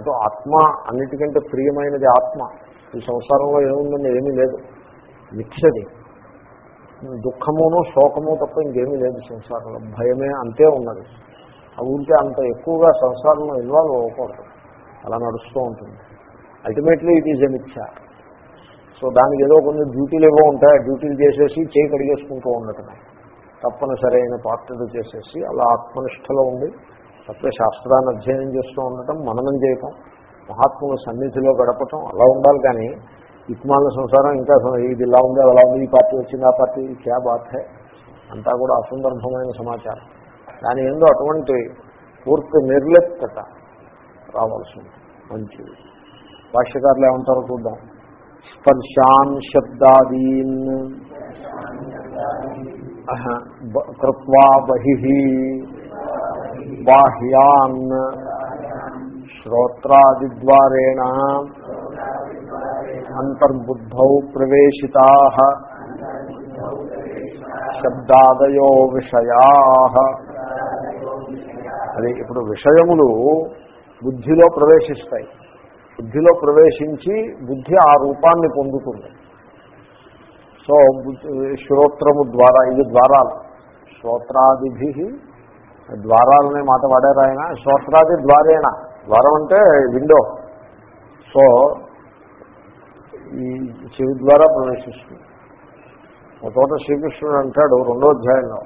అటు ఆత్మ అన్నిటికంటే ప్రియమైనది ఆత్మ. ఈ సంసారంలో ఏముందని ఏమీ లేదు. మిథ్యది. దుఃఖమును శోకము తప్ప ఇంకేమీ లేదు సంసారంలో. భయమే అంతే ఉన్నది. ఆ ఊరికే అంత ఎక్కువగా సంసారంలో ఇన్వాల్వ్ అవ్వకూడదు. అలా నడుస్తూ ఉంటుంది. అల్టిమేట్లీ ఇట్ ఈజ్ ఎ మిథ్య. సో దానికి ఏదో కొన్ని డ్యూటీలు ఏవో ఉంటాయి. ఆ డ్యూటీలు చేసేసి చేయి కడిగేసుకుంటూ ఉండటమే. తప్పనిసరి అయిన పాత్రలు చేసేసి అలా ఆత్మనిష్టలో ఉండి తత్వశాస్త్రాన్ని అధ్యయనం చేస్తూ ఉండటం మననం చేయటం మహాత్ముల సన్నిధిలో గడపటం అలా ఉండాలి కానీ ఇక్మాల సంసారం ఇంకా ఇది ఇలా ఉంది అలా ఉంది ఈ పార్టీ వచ్చింది ఆ పార్టీ క్యా బాధే అంతా కూడా అసందర్భమైన సమాచారం. దాని ఏందో అటువంటి పూర్తి నిర్లిప్తత రావాల్సి ఉంది మంచిది. భాష్యకారులు ఏమంటారో చూద్దాం. స్పర్శాన్ శబ్దాదీన్. కృత్వా బహి. బాహ్యాన్ శ్రోత్రాదిద్వారేణ అంతర్బుద్ధౌ ప్రవేశితా శబ్దాదయో విషయా అది ఇప్పుడు విషయములు బుద్ధిలో ప్రవేశిస్తాయి. బుద్ధిలో ప్రవేశించి బుద్ధి ఆ రూపాన్ని పొందుతుంది. సో శ్రోత్రము ద్వారా ఇది ద్వారాలు. శ్రోత్రాదిభి ద్వారాలనే మాట వాడారు ఆయన. శ్రోత్రాది ద్వారేణ. ద్వారం అంటే విండో. సో ఈ చెవి ద్వారా ప్రవేశిస్తుంది. ఒక చోట శ్రీకృష్ణుడు అంటాడు రెండో అధ్యాయంలో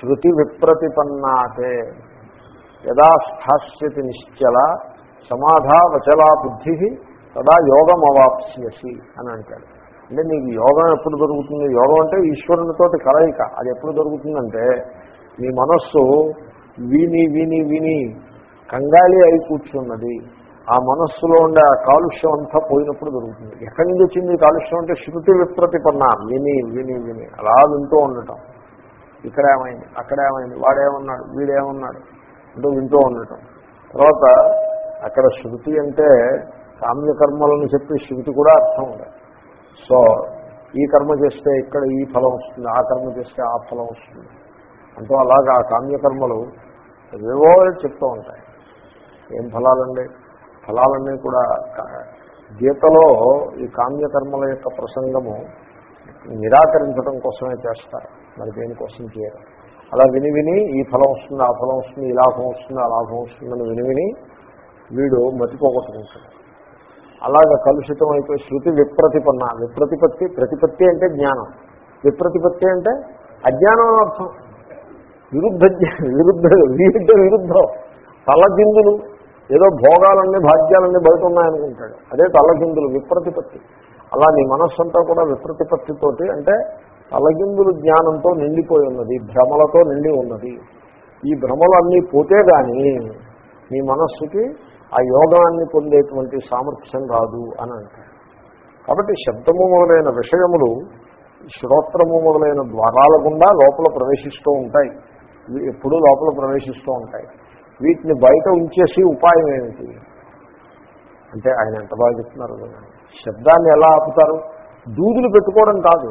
శృతి విప్రతిపన్నాతే యదా స్థాస్యతి నిశ్చల సమాధా వచలా బుద్ధి తదా యోగం అవాప్స్యసి అని అంటాడు. అంటే నీకు యోగం ఎప్పుడు దొరుకుతుంది? యోగం అంటే ఈశ్వరునితోటి కలయిక. అది ఎప్పుడు దొరుకుతుందంటే మీ మనస్సు విని విని విని కంగాలి అయి కూర్చున్నది. ఆ మనస్సులో ఉండే ఆ కాలుష్యం అంతా పోయినప్పుడు దొరుకుతుంది. ఎక్కడి నుంచి వచ్చింది కాలుష్యం అంటే శృతి విప్రతిపన్న విని విని విని. అలా వింటూ ఉండటం. ఇక్కడ ఏమైంది? అక్కడ ఏమైంది? వాడేమన్నాడు? వీడేమన్నాడు? అంటూ వింటూ ఉండటం. తర్వాత అక్కడ శృతి అంటే కామ్యకర్మలను చెప్పి శృతి కూడా అర్థం ఉంది. సో ఈ కర్మ చేస్తే ఇక్కడ ఈ ఫలం వస్తుంది ఆ కర్మ చేస్తే ఆ ఫలం వస్తుంది. అంటూ అలాగా ఆ కామ్యకర్మలు ఏవో చెప్తూ ఉంటాయి. ఏం ఫలాలండి? ఫలాలన్నీ కూడా గీతలో ఈ కామ్యకర్మల యొక్క ప్రసంగము నిరాకరించడం కోసమే చేస్తారు. మరి దేనికోసం చేయరు? అలా విని విని ఈ ఫలం వస్తుంది ఆ ఫలం వస్తుంది ఈ లాభం వస్తుంది ఆ లాభం వస్తుందని విని విని వీడు మతిపోగొట్టుకుంటాడు. అలాగ కలుషితం అయిపోయి శృతి విప్రతిపన్న విప్రతిపత్తి ప్రతిపత్తి అంటే జ్ఞానం. విప్రతిపత్తి అంటే అజ్ఞానం అర్థం. విరుద్ధ విరుద్ధ విరుద్ధ విరుద్ధం. తలకిందులు. ఏదో భోగాలన్నీ భాగ్యాలన్నీ బయట ఉన్నాయనుకుంటాడు అదే తలకిందులు విప్రతిపత్తి. అలా నీ మనస్సంతా కూడా విప్రతిపత్తితోటి అంటే తలగిందులు జ్ఞానంతో నిండిపోయి ఉన్నది భ్రమలతో నిండి ఉన్నది. ఈ భ్రమలన్నీ పోతే కానీ నీ మనస్సుకి ఆ యోగాన్ని పొందేటువంటి సామర్థ్యం రాదు అని అంటాడు. కాబట్టి శబ్దము మొదలైన విషయములు శ్రోత్రము మొదలైన ద్వారాల గుండా లోపల ప్రవేశిస్తూ ఉంటాయి. ఎప్పుడూ లోపల ప్రవేశిస్తూ ఉంటాయి. వీటిని బయట ఉంచేసి ఉపాయం ఏమిటి? అంటే ఆయన ఎంత బాగా చెప్తున్నారు శబ్దాన్ని ఎలా ఆపుతారు? దూదులు పెట్టుకోవడం కాదు.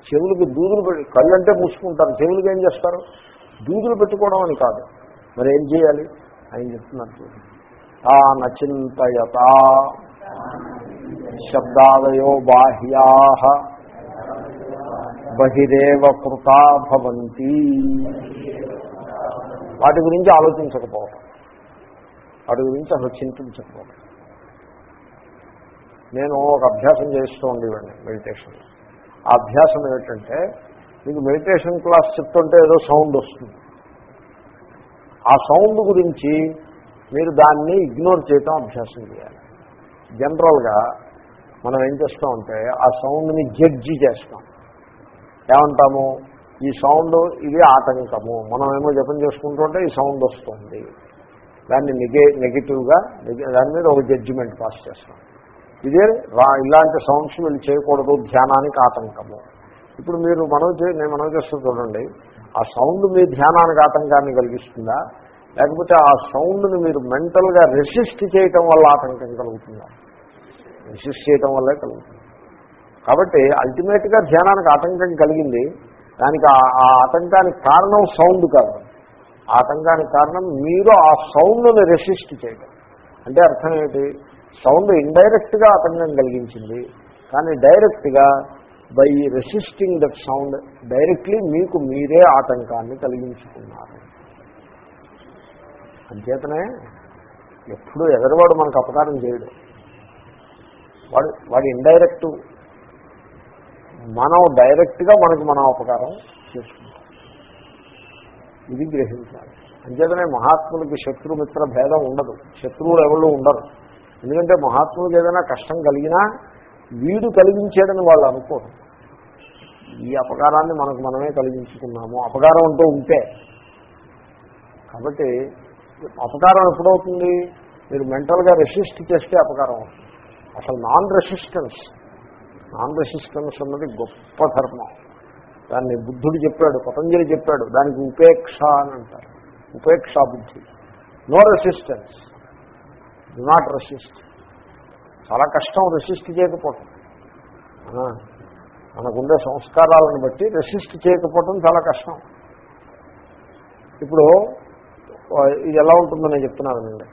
చెవులకి దూదులు పెట్టి కళ్ళు అంటే మూసుకుంటారు. చెవులకి ఏం చేస్తారు? దూదులు పెట్టుకోవడం అని కాదు. మరి ఏం చేయాలి? ఆయన చెప్తున్నారు తా నచింతయత శబ్దాదయో బాహ్యా బహిరేవ కృతా భవంతి. వాటి గురించి ఆలోచించకపోవడం వాటి గురించి అసలు చింతించకపోవటం. నేను ఒక అభ్యాసం చేస్తూ ఉండేవాడిని మెడిటేషన్. ఆ అభ్యాసం ఏమిటంటే మీకు మెడిటేషన్ క్లాస్ చెప్తుంటే ఏదో సౌండ్ వస్తుంది. ఆ సౌండ్ గురించి మీరు దాన్ని ఇగ్నోర్ చేయటం అభ్యాసం చేయాలి. జనరల్గా మనం ఏం చేస్తామంటే ఆ సౌండ్ని జడ్జి చేస్తాం. ఏమంటాము? ఈ సౌండ్ ఇది ఆటంకము. మనం ఏమో జపం చేసుకుంటుంటే ఈ సౌండ్ వస్తుంది. దాన్ని నెగే నెగిటివ్గా దాని మీద ఒక జడ్జిమెంట్ పాస్ చేస్తాం. ఇదే రా ఇలాంటి సౌండ్స్ వీళ్ళు చేయకూడదు. ధ్యానానికి ఆటంకము. ఇప్పుడు మీరు మనం చే నేను మనం చేస్తూ చూడండి. ఆ సౌండ్ మీ ధ్యానానికి ఆటంకాన్ని కలిగిస్తుందా? లేకపోతే ఆ సౌండ్ని మీరు మెంటల్గా రెసిస్ట్ చేయటం వల్ల ఆటంకం కలుగుతుందా? రెసిస్ట్ చేయటం వల్లే కలుగుతుంది. కాబట్టి అల్టిమేట్గా ధ్యానానికి ఆటంకం కలిగింది. దానికి ఆ- ఆటంకానికి కారణం సౌండ్ కాదు. ఆ ఆటంకానికి కారణం మీరు ఆ సౌండ్ని రెసిస్ట్ చేయడం అంటే అర్థం ఏమిటి సౌండ్ ఇండైరెక్ట్గా ఆటంకం కలిగించింది. కానీ డైరెక్ట్గా by resisting that sound directly మీకు మీరే ఆటంకాన్ని కలిగించుకున్నారు. అంచేతనే ఎప్పుడు ఎదరవాడు మనకు అపకారం చేయడు. వాడు వాడి ఇండైరెక్ట్ మనం డైరెక్ట్గా మనకి మనం అపకారం చేసుకుంటాం ఇది గ్రహించాలి. అంచేతనే మహాత్ములకి శత్రుమిత్ర భేదం ఉండదు. శత్రువులు ఎవరు ఉండరు. ఎందుకంటే మహాత్ములకు ఏదైనా కష్టం కలిగినా వీడు కలిగించాడని వాళ్ళు అనుకోరు. ఈ అపకారాన్ని మనకు మనమే కలిగించుకున్నాము. అపకారం అంటూ ఉంటే. కాబట్టి అపకారం ఎప్పుడవుతుంది? మీరు మెంటల్గా రెసిస్ట్ చేస్తే అపకారం అవుతుంది. అసలు నాన్ రెసిస్టెన్స్ నాన్ రెసిస్టెన్స్ అన్నది గొప్ప ధర్మం. దాన్ని బుద్ధుడు చెప్పాడు పతంజలి చెప్పాడు దానికి ఉపేక్ష అని అంటారు. ఉపేక్ష బుద్ధి. No resistance do not resist చాలా కష్టం రెసిస్ట్ చేయకపోవటం. మనకుండే సంస్కారాలను బట్టి రెసిస్ట్ చేయకపోవటం చాలా కష్టం. ఇప్పుడు ఇది ఎలా ఉంటుందో నేను చెప్తున్నానండి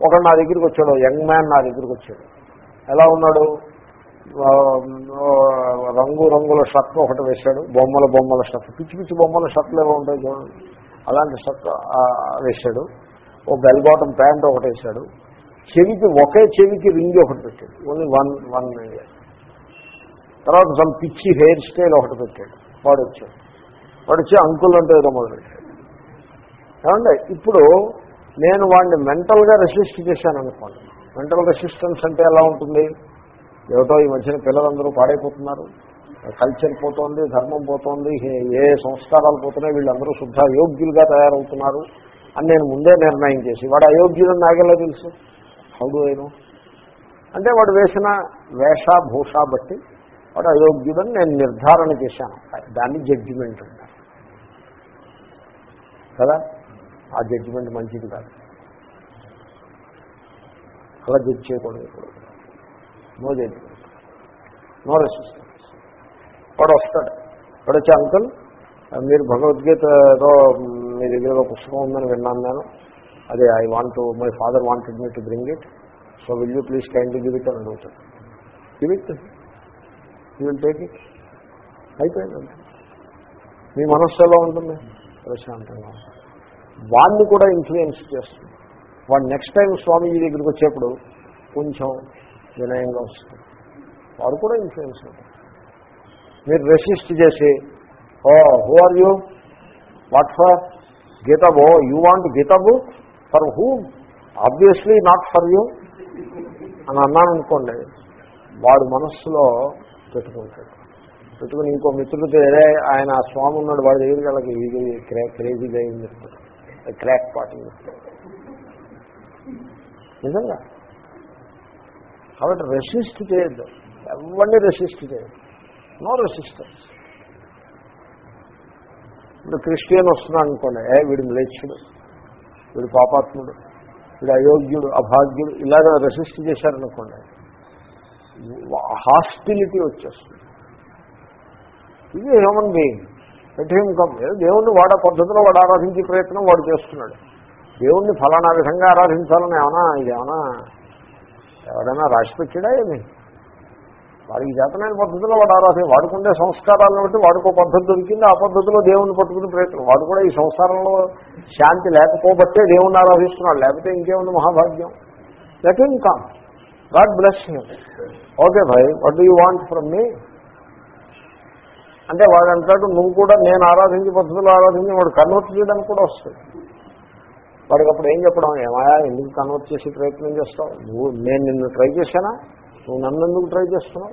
ఒకడు నా దగ్గరికి వచ్చాడు యంగ్ మ్యాన్ నా దగ్గరికి వచ్చాడు. ఎలా ఉన్నాడు? రంగు రంగుల షర్ట్ ఒకటి వేశాడు. బొమ్మల బొమ్మల షర్ట్. పిచ్చి పిచ్చి బొమ్మల షర్ట్లు ఏమో ఉంటాయి చూడండి. అలాంటి షర్ట్ వేశాడు. ఓ బెల్ బాటం ప్యాంట్ ఒకటి వేశాడు. చెవికి ఒకే చెవికి రింగ్ ఒకటి పెట్టాడు. ఓన్లీ వన్ వన్ తర్వాత సమ్ పిచ్చి హెయిర్ స్టైల్ ఒకటి పెట్టాడు. వాడు వచ్చాడు వాడు వచ్చి అంకుల్ అంటే ఏదో మొదలెట్టాడు ఏమంటే ఇప్పుడు నేను వాడిని మెంటల్గా రెసిస్ట్ చేశాను అనుకోండి మెంటల్ రెసిస్టెన్స్ అంటే ఎలా ఉంటుంది? ఏమిటో ఈ మధ్యన పిల్లలందరూ పాడైపోతున్నారు. కల్చర్ పోతోంది ధర్మం పోతోంది ఏ- సంస్కారాలు పోతున్నాయి వీళ్ళందరూ శుద్ధ అయోగ్యులుగా తయారవుతున్నారు అని నేను ముందే నిర్ణయం చేసి వాడు అయోగ్యులని నాగేలా తెలుసు? హౌడు అయిన అంటే వాడు వేసిన వేష భూష బట్టి వాడు అయోగ్యుడని నేను నిర్ధారణ చేశాను. దాన్ని జడ్జిమెంట్ అంటారు. కదా? ఆ జడ్జిమెంట్ మంచిది కాదు. అలా జడ్జ్ చేయకూడదు ఇప్పుడు నో జడ్జిమెంట్ నో రెసిస్టెన్స్ వాడు వస్తాడు. వాడు వచ్చి అంకుల్ మీరు భగవద్గీతలో మీ దగ్గర ఒక పుస్తకం ఉందని విన్నాను నేను. అదే I want to my father wanted me to bring it so will you please kindly give it అని అడుగుతాడు. Give it you will take it అయిపోయిందండి మీ మనస్సు ఎలా ఉంటుంది? ప్రశాంతంగా ఉంటుంది. వాడిని కూడా ఇన్ఫ్లుయెన్స్ చేస్తుంది. వాడు నెక్స్ట్ టైం స్వామీజీ దగ్గరికి వచ్చేప్పుడు కొంచెం వినయంగా వస్తుంది. వాడు కూడా ఇన్ఫ్లుయెన్స్ ఉంటారు మీరు రెసిస్ట్ చేసి ఓ who are you what for Gita book you want Gita book for who obviously not for you అని అన్నాను అనుకోండి వాడు మనస్సులో పెట్టుకుంటాడు. పెట్టుకుని ఇంకో మిత్రుడితో ఏదే ఆయన ఆ స్వామి ఉన్నాడు వాడి దగ్గరికి వాళ్ళకి. ఇది క్రేజీగా అయింది చెప్తాడు? క్రాక్ పాటింగ్ నిజంగా? కాబట్టి రెసిస్ట్ చేయొద్దు. ఎవరిని రెసిస్ట్ చేయొద్దు. నో రెసిస్టెన్స్ ఇప్పుడు క్రిస్టియన్ వస్తున్నాడు అనుకోండి ఏ వీడు మ్లేచ్చుడు వీడు పాపాత్ముడు వీడు అయోగ్యుడు అభాగ్యుడు ఇలాగ రెసిస్ట్ చేశారనుకోండి హాస్టిలిటీ వచ్చేస్తుంది. ఇది human being at him come దేవుణ్ణి వాడ పద్ధతిలో వాడు ఆరాధించే ప్రయత్నం వాడు చేస్తున్నాడు. దేవుణ్ణి ఫలానా విధంగా ఆరాధించాలని ఏమన్నా ఇదేమన్నా ఎవరైనా రాసి పెట్టాడా ఏమి? వాడికి చేతనైన పద్ధతిలో వాడు ఆరాధన వాడుకుండే సంస్కారాలను బట్టి వాడుకో పద్ధతి దొరికింది. ఆ పద్ధతిలో దేవుణ్ణి పట్టుకునే ప్రయత్నం. వాడు కూడా ఈ సంసారంలో శాంతి లేకపోబట్టే దేవుణ్ణి ఆరాధిస్తున్నాడు. లేకపోతే ఇంకేముంది మహాభాగ్యం? Let in come God bless him okay Bhai what do you want from me అంటే వాడు అంటాడు నువ్వు కూడా నేను ఆరాధించే పద్ధతిలో ఆరాధించి వాడు కన్వర్ట్ చేయడానికి కూడా వస్తుంది వాడికి అప్పుడు ఏం చెప్పడం? ఏమాయా ఎందుకు కన్వర్ట్ చేసి ప్రయత్నం చేస్తావు? నువ్వు నేను నిన్ను ట్రై చేశానా? నువ్వు నన్ను ఎందుకు ట్రై చేస్తున్నావు?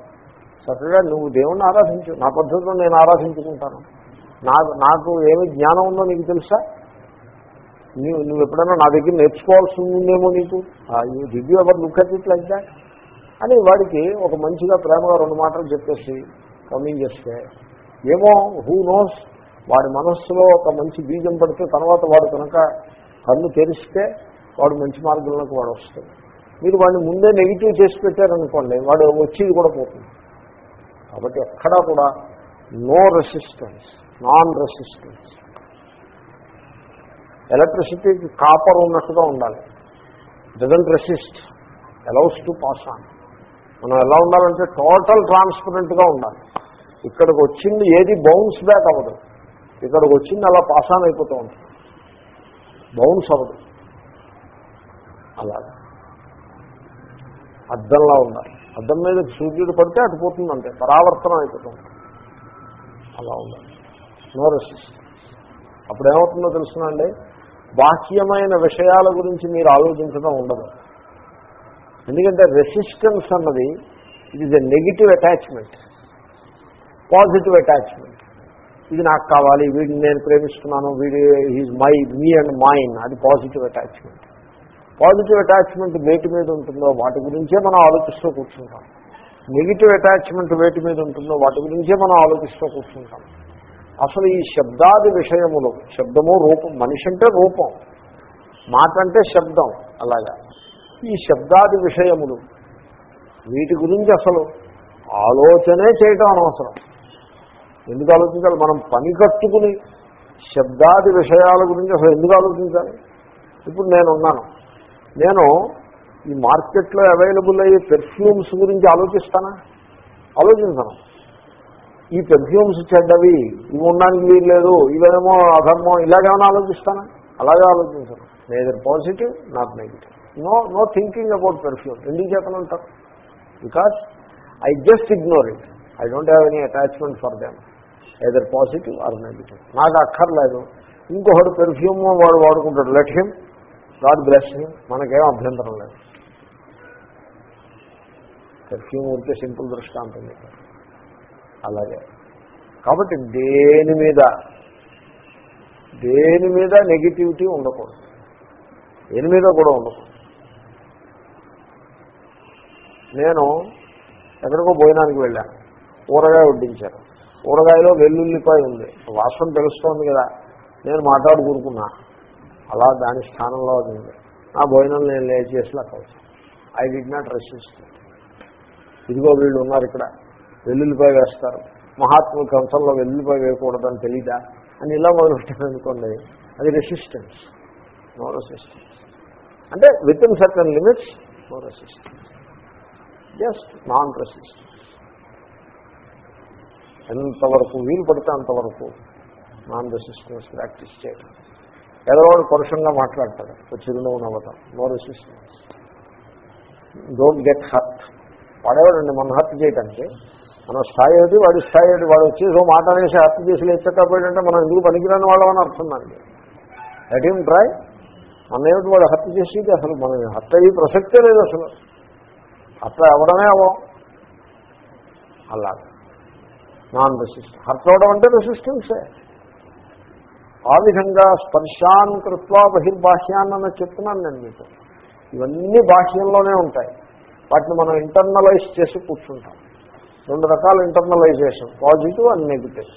చక్కగా నువ్వు దేవుణ్ణి ఆరాధించు. నా పద్ధతిలో నేను ఆరాధించుకుంటాను. నాకు నాకు ఏమి జ్ఞానం ఉందో నీకు తెలుసా? నువ్వు నువ్వు ఎప్పుడైనా నా దగ్గర నేర్చుకోవాల్సి ఉందేమో నీకు? Did you ever look at it like that అని వాడికి ఒక మంచిగా ప్రేమగా రెండు మాటలు చెప్పేసి పంపించేస్తే ఏమో హూ నోస్ వాడి మనస్సులో ఒక మంచి బీజం పడితే తర్వాత వాడు కనుక కన్ను తెరిస్తే వాడు మంచి మార్గంలోకి వాడు వస్తాడు. మీరు వాడిని ముందే నెగిటివ్ చేసి పెట్టారనుకోండి వాడు వచ్చేది కూడా పోతుంది. కాబట్టి ఎక్కడా కూడా నో రెసిస్టెన్స్ నాన్ రెసిస్టెన్స్ ఎలక్ట్రిసిటీకి కాపర్ ఉన్నట్టుగా ఉండాలి. Doesn't resist allows to pass on మనం ఎలా ఉండాలంటే టోటల్ ట్రాన్స్పరెంట్గా ఉండాలి. ఇక్కడికి వచ్చింది ఏది బౌన్స్ బ్యాక్ అవ్వదు. ఇక్కడికి వచ్చింది అలా పాస్ ఆన్ అయిపోతూ ఉంటుంది. బౌన్స్ అవ్వదు. అలా అద్దంలా ఉండాలి. అద్దం మీద సూర్యుడు పడితే అటుపోతుంది అంతే. పరావర్తనం అయిపోతుంది. అలా ఉండాలి. నో అప్పుడు ఏమవుతుందో తెలుసునండి బాహ్యమైన విషయాల గురించి మీరు ఆలోచించడం ఉండదు. ఎందుకంటే రెసిస్టెన్స్ అన్నది it is a negative attachment positive attachment ఇది నాకు కావాలి వీడిని నేను ప్రేమిస్తున్నాను వీడి he's my me and mine అది పాజిటివ్ అటాచ్మెంట్ పాజిటివ్ అటాచ్మెంట్ వేటి మీద ఉంటుందో వాటి గురించే మనం ఆలోచిస్తూ కూర్చుంటాం. నెగిటివ్ అటాచ్మెంట్ వేటి మీద ఉంటుందో వాటి గురించే మనం ఆలోచిస్తూ కూర్చుంటాం. అసలు ఈ శబ్దాది విషయములు శబ్దము రూపం మనిషి అంటే రూపం మాట అంటే శబ్దం అలాగా. ఈ శబ్దాది విషయములు వీటి గురించి అసలు ఆలోచనే చేయటం అనవసరం. ఎందుకు ఆలోచించాలి? మనం పని కట్టుకుని శబ్దాది విషయాల గురించి అసలు ఎందుకు ఆలోచించాలి? ఇప్పుడు నేను ఉన్నాను నేను ఈ మార్కెట్లో అవైలబుల్ అయ్యే పెర్ఫ్యూమ్స్ గురించి ఆలోచిస్తానా? ఆలోచించను. ఈ పెర్ఫ్యూమ్స్ చెడ్డవి ఇవి ఉండడానికి వీలు లేదు ఇవేమో అధర్మం ఇలాగేమైనా ఆలోచిస్తానా? అలాగే ఆలోచించను. Neither positive not negative no no thinking about perfume ఎందుకు చేతనంటారు? Because I just ignore it I don't have any attachment for them either positive or negative నాకు అక్కర్లేదు. ఇంకొకటి పెర్ఫ్యూమ్ వాడు వాడుకుంటాడు. Let him God bless him మనకేం అభ్యంతరం లేదు. Perfume ఉంటే సింపుల్ దృష్టాంతం. అలాగే. కాబట్టి దేని మీద దేని మీద నెగిటివిటీ ఉండకూడదు. దేని మీద కూడా ఉండకూడదు. నేను ఎక్కడికో భోజనానికి వెళ్ళాను. ఊరగా వడ్డించారు. ఊరగాయలో వెల్లుల్లిపాయ ఉంది. వాసన తెలుస్తోంది కదా. నేను మాట్లాడుకూరుకున్నా అలా దాని స్థానంలో అది ఉంది. నా భోజనం నేను లేచేసి అక్కడ ఐ డి నాట్ రెసిస్ట్ ఇదిగో వీళ్ళు ఉన్నారు ఇక్కడ. వెల్లుల్లిపాయ వేస్తారు. మహాత్ముల కంచంలో వెల్లుల్లిపాయ వేయకూడదని తెలీదా? అని ఇలా మొదలుపెట్టాను అనుకోండి. అది రెసిస్టెన్స్ నో రెసిస్టెన్స్ అంటే within certain limits no resistance just non resistance ఎంతవరకు వీలు పడితే అంతవరకు నాన్ రెసిస్టెన్స్ ప్రాక్టీస్ చేయడం ఎదరోడు పరుషంగా మాట్లాడతాడు. ఒక చిరునవ్వు నవ్వటం. No resistance don't get hurt వాడేవాడండి? మన హర్ట్ చేయడానికి మన స్థాయి ఏది వాడి స్థాయి ఏది వాడు వచ్చి ఏదో మాట అనేసి హత్య చేసి లేచకపోయాడంటే మనం ఎందుకు పనికిరాని వాళ్ళమని అర్థం దానికి లెట్ హిమ్ ట్రై మన ఏమిటి వాడు హత్య చేసేది? అసలు మనం హత్య అయ్యి ప్రసక్తే లేదు అసలు. హత్య అవ్వడమే అవ్వం. అలా నాన్ రెసిస్టెన్స్ హర్ట్ అవడం అంటే రెసిస్టెన్సే ఆ విధంగా స్పర్శాన్ కృత్వా బహిర్బాహ్యాన్ చెప్తున్నాను నేను మీకు. ఇవన్నీ బాహ్యంలోనే ఉంటాయి. వాటిని మనం ఇంటర్నలైజ్ చేసి కూర్చుంటాం. రెండు రకాల internalisation positive and negative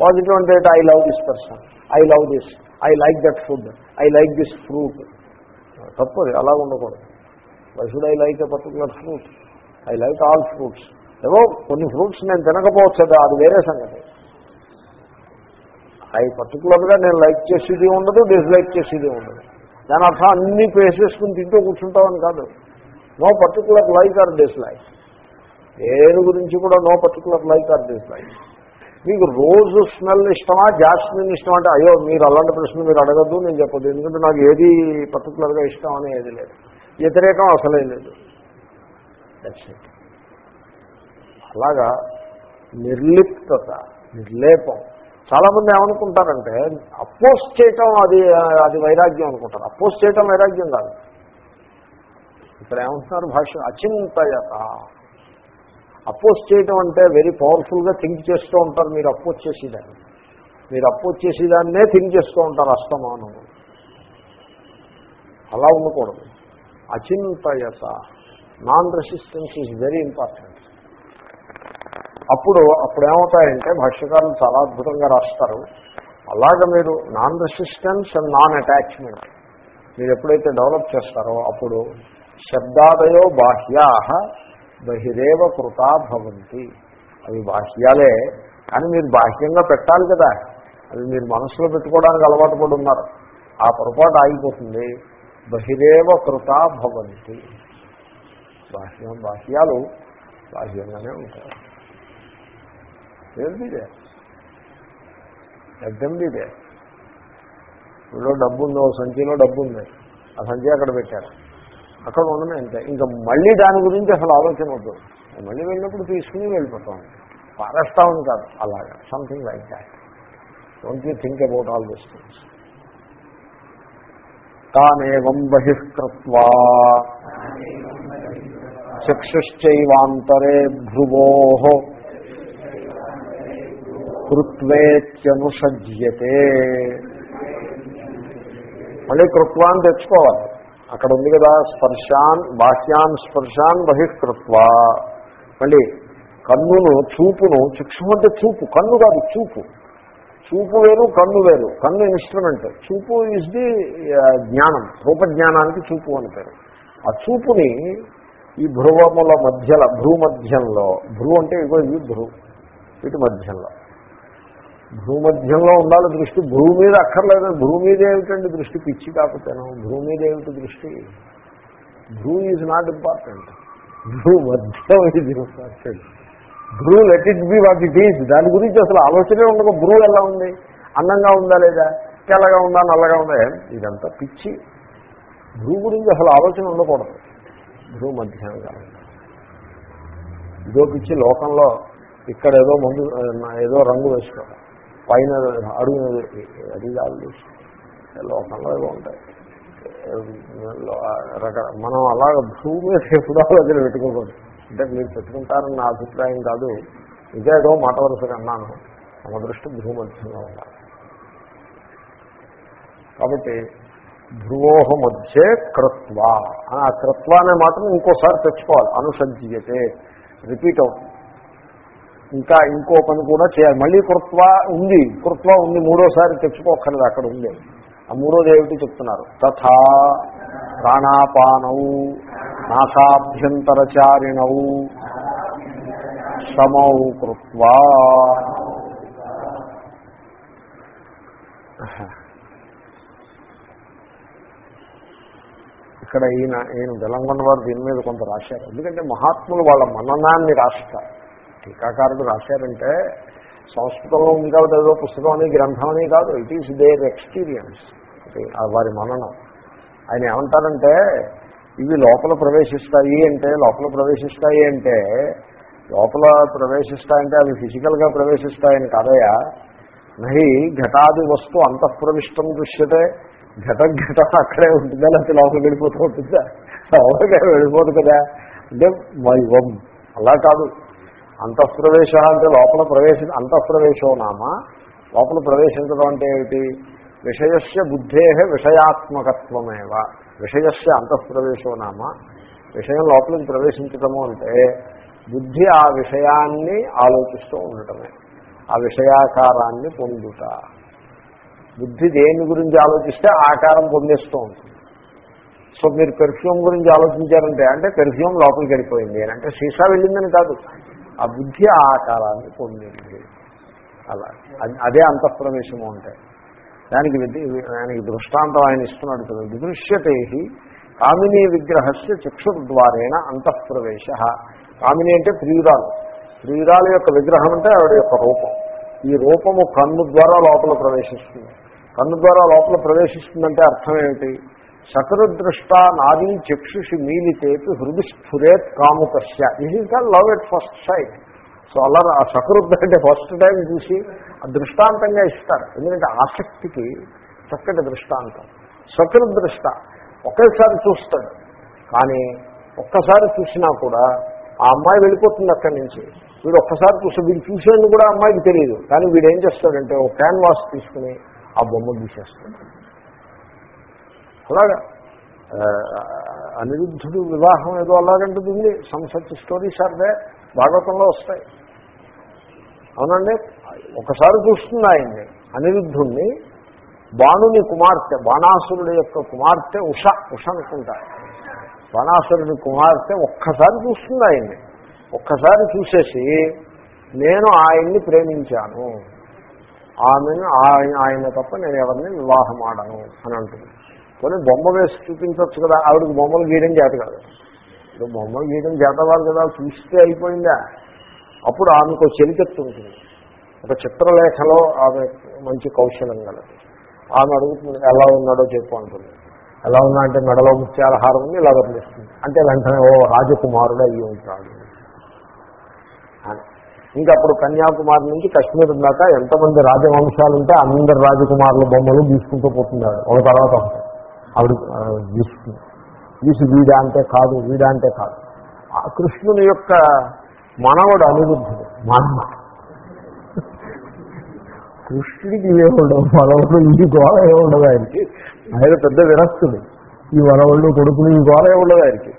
positive అంటే I love this person I love this I like that food I like this fruit తప్పదు. అలా ఉండకూడదు. Why should I like a particular fruit? I like all fruits. ఏవో కొన్ని fruits నేను తినకపోవచ్చు కదా అది వేరే సంగతి. అవి పర్టికులర్గా నేను లైక్ చేసేది ఉండదు డిస్లైక్ చేసేది ఉండదు. దాని అర్థం అన్ని పేసేసుకుని తింటూ కూర్చుంటామని కాదు. No particular like or dislike దేని గురించి కూడా no particular like or dislike మీకు రోజు స్మెల్ ఇష్టమా జాస్మిన్ ఇష్టం అంటే అయ్యో మీరు అలాంటి ప్రశ్న మీరు అడగద్దు నేను చెప్పదు ఎందుకంటే నాకు ఏది పర్టికులర్గా ఇష్టం అని ఏది లేదు. వ్యతిరేకం అసలే లేదు. దట్స్ ఇట్ అలాగా నిర్లిప్తత నిర్లేపం. చాలామంది ఏమనుకుంటారంటే అపోజ్ చేయటం అది అది వైరాగ్యం అనుకుంటారు. అపోజ్ చేయటం వైరాగ్యం కాదు. ఇక్కడ ఏమంటున్నారు భాష అచింతయత. అపోజ్ చేయటం అంటే వెరీ పవర్ఫుల్గా థింక్ చేస్తూ ఉంటారు. మీరు అపోజ్ చేసేదాన్ని. మీరు అపోజ్ చేసేదాన్నే థింక్ చేస్తూ ఉంటారు అస్తమానం. అలా ఉండకూడదు. అచింతయత. Non resistance is very important అప్పుడు అప్పుడు ఏమవుతాయంటే భాష్యకారులు చాలా అద్భుతంగా రాస్తారు. అలాగ మీరు non resistance and non attachment మీరు ఎప్పుడైతే డెవలప్ చేస్తారో అప్పుడు శబ్దాదయో బాహ్యా బహిరేవ కృతా భవంతి. అవి బాహ్యాలే కానీ మీరు బాహ్యంగా పెట్టాలి కదా. అవి మీరు మనసులో పెట్టుకోవడానికి అలవాటు పడి ఉన్నారు ఆ పొరపాటు ఆగిపోతుంది. బహిరేవ కృతా భవంతి. బాహ్యం బాహ్యాలు బాహ్యంగానే ఉంటాయి. ఏంటిదే ఎగ్జంబిదే ఇప్పుడు డబ్బు ఉందో సంచిలో డబ్బు ఉంది ఆ సంచి అక్కడ పెట్టారు. అక్కడ ఉండమే అంతే. ఇంకా మళ్ళీ దాని గురించి అసలు ఆలోచన వద్దు. మళ్ళీ వెళ్ళినప్పుడు తీసుకుని వెళ్ళిపోతాం. పారేస్తామని కాదు. అలాగా. Something like that don't you think about all this things తానేవం బహిష్కృత్వా. చక్షుశ్చైవాంతరే భ్రువో. కృత్వేత్యనుసజ్యతే మళ్ళీ కృత్వాన్ని తెచ్చుకోవాలి. అక్కడ ఉంది కదా స్పర్శాన్ బాహ్యాన్ స్పర్శాన్ బహిష్కృత్వ. మళ్ళీ కన్నును చూపును చిక్షు అంటే చూపు కన్ను కాదు చూపు. చూపు వేరు కన్ను వేరు. కన్ను ఇన్స్ట్రుమెంట్. చూపు ఇస్ ది uh, జ్ఞానం. రూపజ్ఞానానికి చూపు అని పేరు. ఆ చూపుని ఈ భ్రువముల మధ్యలో భ్రూ మధ్యంలో భ్రూ అంటే ఇగో ఇది భ్రూ వీటి మధ్యంలో. భూమధ్యంలో ఉండాలి దృష్టి. భూమి మీద అక్కర్లేదు. భూమి మీద ఏమిటండి దృష్టి? పిచ్చి కాకపోతేను. భూమి మీద ఏమిటి దృష్టి? భూ ఈజ్ నాట్ ఇంపార్టెంట్. భూ మధ్యం ఇది important. భ్రూ let it be what it is. దాని గురించి అసలు ఆలోచనే ఉండదు. భ్రూ ఎలా ఉంది? అందంగా ఉందా లేదా? తెల్లగా ఉందా? నల్లగా ఉందా? ఇదంతా పిచ్చి. భ్రూ గురించి అసలు ఆలోచన ఉండకూడదు. భ్రూ మధ్యంగా ఇదో పిచ్చి లోకంలో ఇక్కడ ఏదో ముందు ఏదో రంగు వేసుకోవడం పైన అడుగు అది కాదు. లోకంలో ఏవో ఉంటాయి. రకర మనం అలాగ భూమి ఎప్పుడో దగ్గర పెట్టుకోకూడదు అంటే మీరు పెట్టుకుంటారని నా అభిప్రాయం కాదు. ఇదే ఏదో మాట వరుసగా అన్నాను మన దృష్టి భూమధ్యంలో ఉండాలి. కాబట్టి ధ్రువోహ మధ్యే కృత్వ ఆ కృత్వ అనే మాటను ఇంకోసారి తెచ్చుకోవాలి. అనుసంధ్యతే రిపీట్ అవుతుంది. ఇంకా ఇంకో పని కూడా చేయాలి. మళ్ళీ కృత్వ ఉంది. కృత్వ ఉంది. మూడోసారి తెచ్చుకోకర్లేదు అక్కడ ఉంది. ఆ మూడోది ఏమిటి చెప్తున్నారు? తథా ప్రాణాపానౌ నాసాభ్యంతరచారిణౌ సమౌ కృత్వా. ఇక్కడ ఈయన ఈయన తెలంగాణ వారు దీని మీద కొంత రాశారు. ఎందుకంటే మహాత్ములు వాళ్ళ మననాన్ని రాస్తారు. టీకాకారుడు రాశారంటే సంస్కృతంలో ఉంది కాబట్టి ఏదో పుస్తకం అని గ్రంథం అని కాదు. ఇట్ ఈస్ దేర్ ఎక్స్పీరియన్స్ వారి మననం. ఆయన ఏమంటారంటే ఇవి లోపల ప్రవేశిస్తాయి అంటే లోపల ప్రవేశిస్తాయి అంటే లోపల ప్రవేశిస్తాయంటే అవి ఫిజికల్గా ప్రవేశిస్తాయని కాదయా నహి ఘటాది వస్తు అంతఃప్రవిష్టం దృశ్యతే. ఘటం ఘటం అక్కడే ఉంటుందా? లేకపోతే లోపల వెళ్ళిపోతూ ఉంటుందా? లోపలికి వెళ్ళిపోదు కదా. అంటే వైవం. అలా కాదు. అంతఃప్రవేశ అంటే లోపల ప్రవేశ అంతఃప్రవేశో నామ. లోపల ప్రవేశించడం అంటే ఏమిటి? విషయస్య బుద్ధే విషయాత్మకత్వమేవ. విషయస్య అంతఃప్రవేశో నామ. విషయం లోపలికి ప్రవేశించటము అంటే బుద్ధి ఆ విషయాన్ని ఆలోచిస్తూ ఉండటమే. ఆ విషయాకారాన్ని పొందుట. బుద్ధి దేని గురించి ఆలోచిస్తే ఆకారం పొందేస్తూ ఉంటుంది. సో మీరు పెర్ఫ్యూమ్ గురించి ఆలోచించారంటే అంటే పెర్ఫ్యూమ్ లోపలికి వెళ్ళిపోయింది. అంటే సీసా వెళ్ళిందని కాదు. ఆ బుద్ధి ఆ ఆకారాన్ని పొందింది. అలా. అదే అంతఃప్రవేశము అంటే. దానికి దానికి దృష్టాంతం ఆయన ఇస్తున్నాడు కదా. విదృశ్యతే కామినీ విగ్రహస్య చక్షుర్ద్వారేణ అంతఃప్రవేశ. కామిని అంటే ప్రియురాలు. ప్రియురాలు యొక్క విగ్రహం అంటే ఆవిడ యొక్క రూపం. ఈ రూపము కన్ను ద్వారా లోపల ప్రవేశిస్తుంది. కన్ను ద్వారా లోపల ప్రవేశిస్తుందంటే అర్థం ఏమిటి? శకరుదృష్ట నాది చక్షుషి మీలితేపి హృది స్ఫురేత్ కాముకస్య. This is the love at first sight so అలా ఆ సకృద్ధ అంటే ఫస్ట్ టైం చూసి ఆ దృష్టాంతంగా ఇస్తారు. ఎందుకంటే ఆసక్తికి చక్కటి దృష్టాంతం. సకృదృష్ట ఒకేసారి చూస్తాడు. కానీ ఒక్కసారి చూసినా కూడా ఆ అమ్మాయి వెళ్ళిపోతుంది అక్కడి నుంచి. వీడు ఒక్కసారి చూస్తే వీడు చూసేందుకు కూడా అమ్మాయికి తెలియదు. కానీ వీడు ఏం చేస్తాడంటే ఒక క్యాన్వాస్ తీసుకుని ఆ బొమ్మ గీసేస్తాడు అలాగా. అనిరుద్ధుడు వివాహం ఏదో అలాగంటుంది సంసత్ స్టోరీస్ అదే భాగవతంలో వస్తాయి. అవునండి? ఒకసారి చూస్తుంది ఆయన్ని అనిరుద్ధుణ్ణి బాణుని కుమార్తె బాణాసురుడి యొక్క కుమార్తె ఉష ఉష అనుకుంటా. బాణాసురుడి కుమార్తె ఒక్కసారి చూస్తుంది ఆయన్ని. ఒక్కసారి చూసేసి నేను ఆయన్ని ప్రేమించాను. ఆమెను ఆయన తప్ప నేను ఎవరిని వివాహం ఆడను అని అంటున్నాను కొన్ని బొమ్మ వేసి చూపించవచ్చు కదా ఆవిడకి బొమ్మలు గీయడం చేత కాదు. ఇప్పుడు బొమ్మలు గీయడం చేతవారు కదా చూస్తే అయిపోయిందా? అప్పుడు ఆమెకు చెలికెత్తు ఉంటుంది. ఒక చిత్రలేఖలో ఆమె మంచి కౌశలం కలదు ఆమె అడుగుతుంది ఎలా ఉన్నాడో చెప్పు అంటుంది. ఎలా ఉన్నా అంటే మెడలో ముత్యాలహారం ఉంది ఇలా వదిలిస్తుంది. అంటే వెంటనే ఓ రాజకుమారుడు అయ్యి ఉంటాడు. ఇంకా అప్పుడు కన్యాకుమారి నుంచి కశ్మీర్ దాకా ఎంతమంది రాజవంశాలు ఉంటే అందరు రాజకుమారుల బొమ్మలు తీసుకుంటూ పోతున్నాడు ఒక తర్వాత ఒకటి. ఆవిడ ఆ, గీస్తుంది గీసి వీడా అంటే కాదు వీడా అంటే కాదు. ఆ కృష్ణుని యొక్క మనవడు అనిరుద్ధుడు మానవ. కృష్ణుడికి ఏముండవు మనవడు ఈ గోళ ఏముండదు ఆయనకి. ఆయన పెద్ద విరక్తుడు. ఈ మనవళ్ళు కొడుకులు ఈ గోళ ఏముండదు ఆయనకి.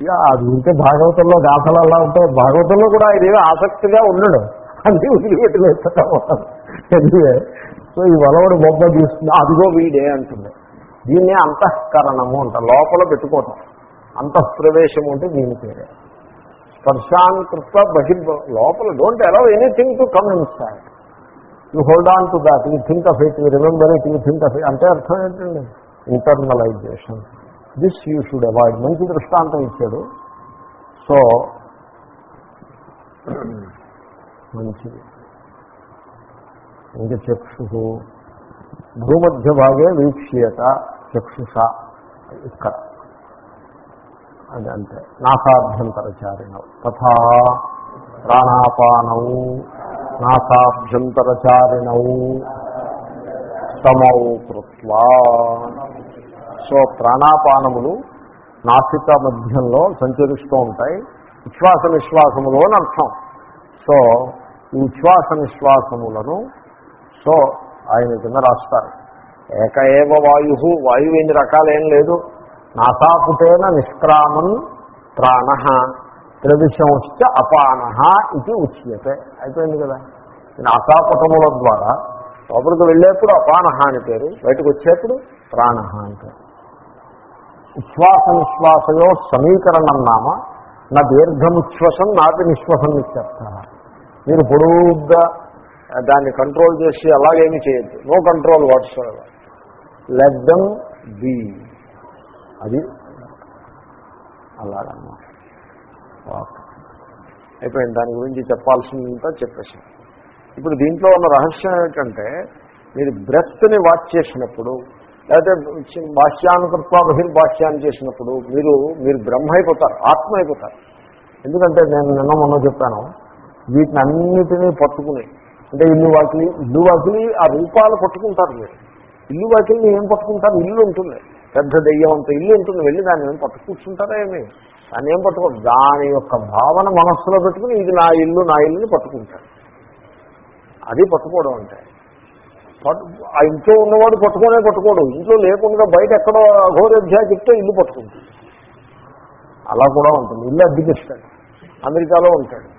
ఇక అది ఉంటే భాగవతంలో గాథలు అలా ఉంటాయి. భాగవతంలో కూడా ఆయన ఏదో ఆసక్తిగా ఉండడు అన్ని వదిలిపెట్టలేదు. సో ఈ వలవడు బొబ్బ తీసుకుని అదిగో వీడే అంటున్నాడు దీన్నే అంతఃకరణము అంట లోపల పెట్టుకోవటం. అంతఃప్రవేశము అంటే దీని పేరే. స్పర్శాంకృత కృత్వ బహిర్ లోపల don't allow anything to come inside you hold on to that you think of it you remember it you think of it అంటే అర్థం ఏంటండి? Internalisation this you should avoid మంచి దృష్టాంతం ఇచ్చాడు. సో మంచిది. ఇంకా చక్షు భూమధ్య భాగే వీక్ష్యత. చక్షుష ఇక్కడ అది అంతే. నాసాభ్యంతరచారిణం. తథా ప్రాణాపానౌ నాసాభ్యంతరచారిణౌ. సమౌ కృత్వా. సో ప్రాణాపానములు నాసిక మధ్యంలో సంచరిస్తూ ఉంటాయి. ఉచ్ఛ్వాస నిశ్వాసములు అని అర్థం. సో ఈ ఉచ్ఛ్వాస నిశ్వాసములను సో ఆయన కింద రాస్తారు. ఏక ఏవ వాయు వాయువు ఎన్ని రకాలేం లేదు. నాసాపుటేన నిష్క్రామన్ ప్రాణ త్రవిశంశ్చ అపాన ఇది ఉచ్యతే. అయిపోయింది కదా. నాసాపటముల ద్వారా లోపలికి వెళ్ళేప్పుడు అపాన అని పేరు బయటకు వచ్చేప్పుడు ప్రాణ పేరు. ఉచ్ఛ్వాస నిశ్వాసయో సమీకరణం నామ నా దీర్ఘముచ్ఛ్వసం నాటి నిశ్వాసం ఇచ్చేస్తా మీరు పొడుగ్గా దాన్ని కంట్రోల్ చేసి అలాగేమీ చేయొద్దు. No control what's let them be అది అలాగమ్మా అయిపోయింది. దాని గురించి చెప్పాల్సిందంతా చెప్పేసాం ఇప్పుడు దీంట్లో ఉన్న రహస్యం ఏమిటంటే మీరు బ్రెత్ని వాచ్ చేసినప్పుడు లేకపోతే భాష్యానుకృత్వ బహిర్భాష్యాన్ని చేసినప్పుడు మీరు మీరు బ్రహ్మ అయిపోతారు ఆత్మ అయిపోతారు. ఎందుకంటే నేను నిన్న మొన్న చెప్పాను వీటిని అన్నిటినీ పట్టుకుని అంటే ఇల్లు వాకిలి ఇల్లు వాకిలి ఆ రూపాలు పట్టుకుంటారు మీరు. ఇల్లు వాకిల్ని ఏం పట్టుకుంటారు? ఇల్లు ఉంటుంది. పెద్ద దెయ్యం అంత ఇల్లు ఉంటుంది. వెళ్ళి దాన్ని ఏం పట్టు కూర్చుంటారా ఏమి? దాన్ని ఏం పట్టుకోరు. దాని యొక్క భావన మనస్సులో పెట్టుకుని ఇది నా ఇల్లు నా ఇల్లుని పట్టుకుంటారు. అది పట్టుకోవడం అంటే. పట్టు ఆ ఇంట్లో ఉన్నవాడు పట్టుకోనే పట్టుకోడు. ఇంట్లో లేకుండా బయట ఎక్కడో అఘోరధ్యా చెప్తే ఇల్లు పట్టుకుంటుంది అలా కూడా ఉంటుంది. ఇల్లు అద్దెకిస్తాడు అమెరికాలో ఉంటాడు.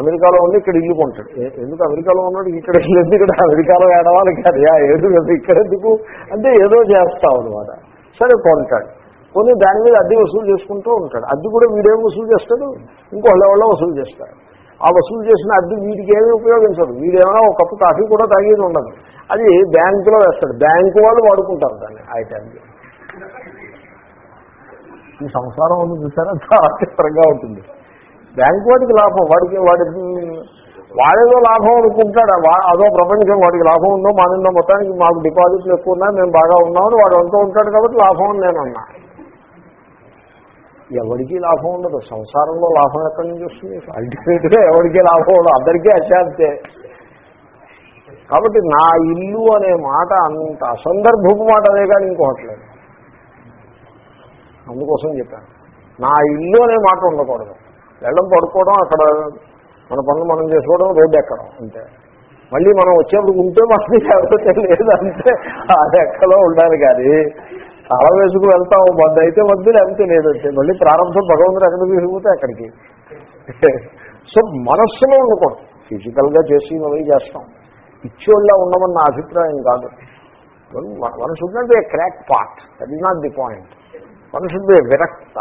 అమెరికాలో ఉండి ఇక్కడ ఇల్లు కొంటాడు. ఎందుకు అమెరికాలో ఉన్నాడు? ఇక్కడ ఇల్లు ఇక్కడ అమెరికాలో ఏడవాలి కాదు? ఆ ఏడు ఇక్కడ ఎందుకు? అంటే ఏదో చేస్తావు అనమాట సరే కొంటాడు. కొన్ని దాని మీద అద్దె వసూలు చేసుకుంటూ ఉంటాడు. అద్దె కూడా వీడేం వసూలు చేస్తాడు? ఇంకో ఎవరో వసూలు చేస్తాడు ఆ వసూలు చేసిన అద్దె వీడికి ఏమీ ఉపయోగించడు వీడేమైనా ఒక కప్పు కాఫీ కూడా తాగేది ఉండదు. అది బ్యాంకులో వేస్తాడు. బ్యాంకు వాళ్ళు వాడుకుంటారు దాన్ని ఆ టైంకి. ఈ సంసారం ఉంది చూసారా? చాలా చిత్రంగా ఉంటుంది. బ్యాంకు వాడికి లాభం వాడికి వాడి వాడేదో లాభం అనుకుంటాడు. వా- అదో ప్రపంచం వాడికి లాభం ఉందో మానిందో మొత్తానికి మాకు డిపాజిట్లు ఎక్కువ ఉన్నాయి మేము బాగా ఉన్నామని వాడు అంటూ ఉంటాడు కాబట్టి లాభం అని నేను అన్నా. ఎవరికి లాభం ఉండదు. సంసారంలో లాభం ఎక్కడి నుంచి వస్తుంది? అల్టిమేట్గా ఎవరికి లాభం ఉండదు. అందరికీ అశాంతే కాబట్టి నా ఇల్లు అనే మాట అంత అసందర్భపు మాట అదే కానీ ఇంకోట్లేదు అందుకోసం చెప్పాను. నా ఇల్లు అనే మాట ఉండకూడదు. వెళ్ళడం పడుకోవడం అక్కడ మన పనులు మనం చేసుకోవడం రోడ్డు ఎక్కడం అంతే. మళ్ళీ మనం వచ్చేప్పుడు ఉంటే మనకి లేకపోతే లేదంటే అది ఎక్కడో ఉండాలి కానీ తల వేసుకు వెళ్తాం వద్ద అయితే వద్దు లేకపోతే లేదంటే మళ్ళీ ప్రారంభం భగవంతుడు ఎక్కడ తీసుకుపోతే అక్కడికి. సో మనస్సులో ఉండకూడదు. ఫిజికల్గా చేసి అవి చేస్తాం? పిచ్చోళ్ళ ఉండమని నా అభిప్రాయం కాదు. One should not be crackpot that is not the point one should be విరక్త.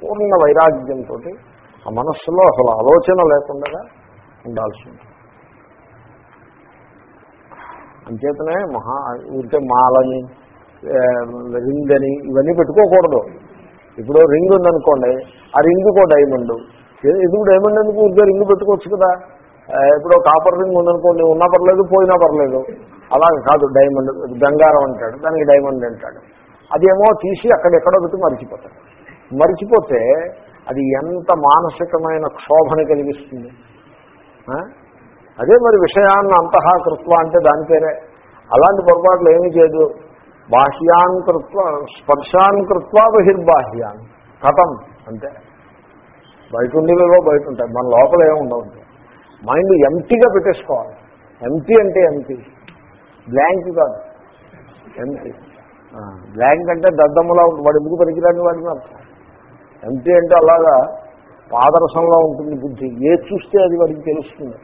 పూర్ణ వైరాగ్యంతో ఆ మనస్సులో అసలు ఆలోచన లేకుండా ఉండాల్సి ఉంటుంది. అంచేతనే మహా ఉంటే మాలని రింగ్ అని ఇవన్నీ పెట్టుకోకూడదు. ఇప్పుడు రింగ్ ఉందనుకోండి ఆ రింగ్కో డైమండ్ ఎందుకు డైమండ్ ఎందుకు? ఊరికే రింగ్ పెట్టుకోవచ్చు కదా. ఇప్పుడు కాపర్ రింగ్ ఉందనుకోండి ఉన్నా పర్లేదు పోయినా పర్లేదు. అలా కాదు డైమండ్ బంగారం అంటాడు దానికి డైమండ్ అంటాడు. అదేమో తీసి అక్కడెక్కడో పెట్టి మర్చిపోతాడు. మర్చిపోతే అది ఎంత మానసికమైన క్షోభని కలిగిస్తుంది. అదే మరి విషయాన్ని అంతహా కృత్వ అంటే దాని పేరే. అలాంటి పొరపాట్లు ఏమీ చేయదు. బాహ్యాన్ కృత్వ స్పర్శాన్ కృత్వ బహిర్బాహ్యాన్. కథం అంతే. బయట ఉండేవేవో బయట ఉంటాయి మన లోపల ఏముండవు ఉండవు మైండ్ ఎంటీగా పెట్టేసుకోవాలి. ఎంటీ అంటే ఎంటీ. బ్లాంక్ కాదు. ఎంటీ. బ్లాంక్ అంటే దద్దమ్మలా ఉంటుంది వాడు ఎందుకు పనికిరాని వాడిని అర్థం. ఎంపీ అంటే అలాగా పాదరసంలో ఉంటుంది బుద్ధి. ఏది చూస్తే అది వాడికి తెలుస్తుంది.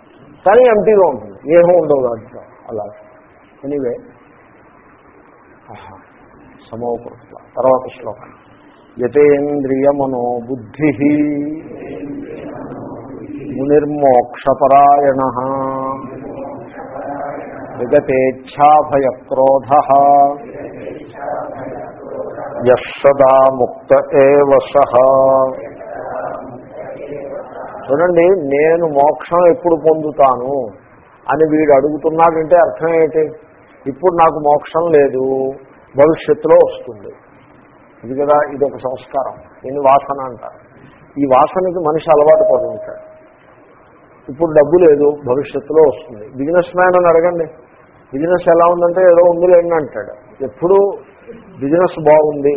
కానీ ఎంపీగా ఉంటుంది. ఏమో ఉండవు దాంట్లో. అలా. ఎనీవే. సమోకృత్వ తర్వాత శ్లోకం. యతేంద్రియమనో బుద్ధి. మునిర్మోక్షపరాయణ. విగతేచ్ఛాభయక్రోధ యదా ముక్త సహ. చూడండి నేను మోక్షం ఎప్పుడు పొందుతాను అని వీడు అడుగుతున్నాడంటే అర్థం ఏంటి? ఇప్పుడు నాకు మోక్షం లేదు భవిష్యత్తులో వస్తుంది. ఇది కదా ఇది ఒక సంస్కారం. దీన్ని వాసన అంటారు. ఈ వాసనకి మనిషి అలవాటు పడి ఉంటాడు. ఇప్పుడు డబ్బు లేదు భవిష్యత్తులో వస్తుంది. బిజినెస్ మ్యాన్ అని అడగండి. బిజినెస్ ఎలా ఉందంటే ఏదో ఉంది లేని అంటాడు. ఎప్పుడు బిజినెస్ బాగుంది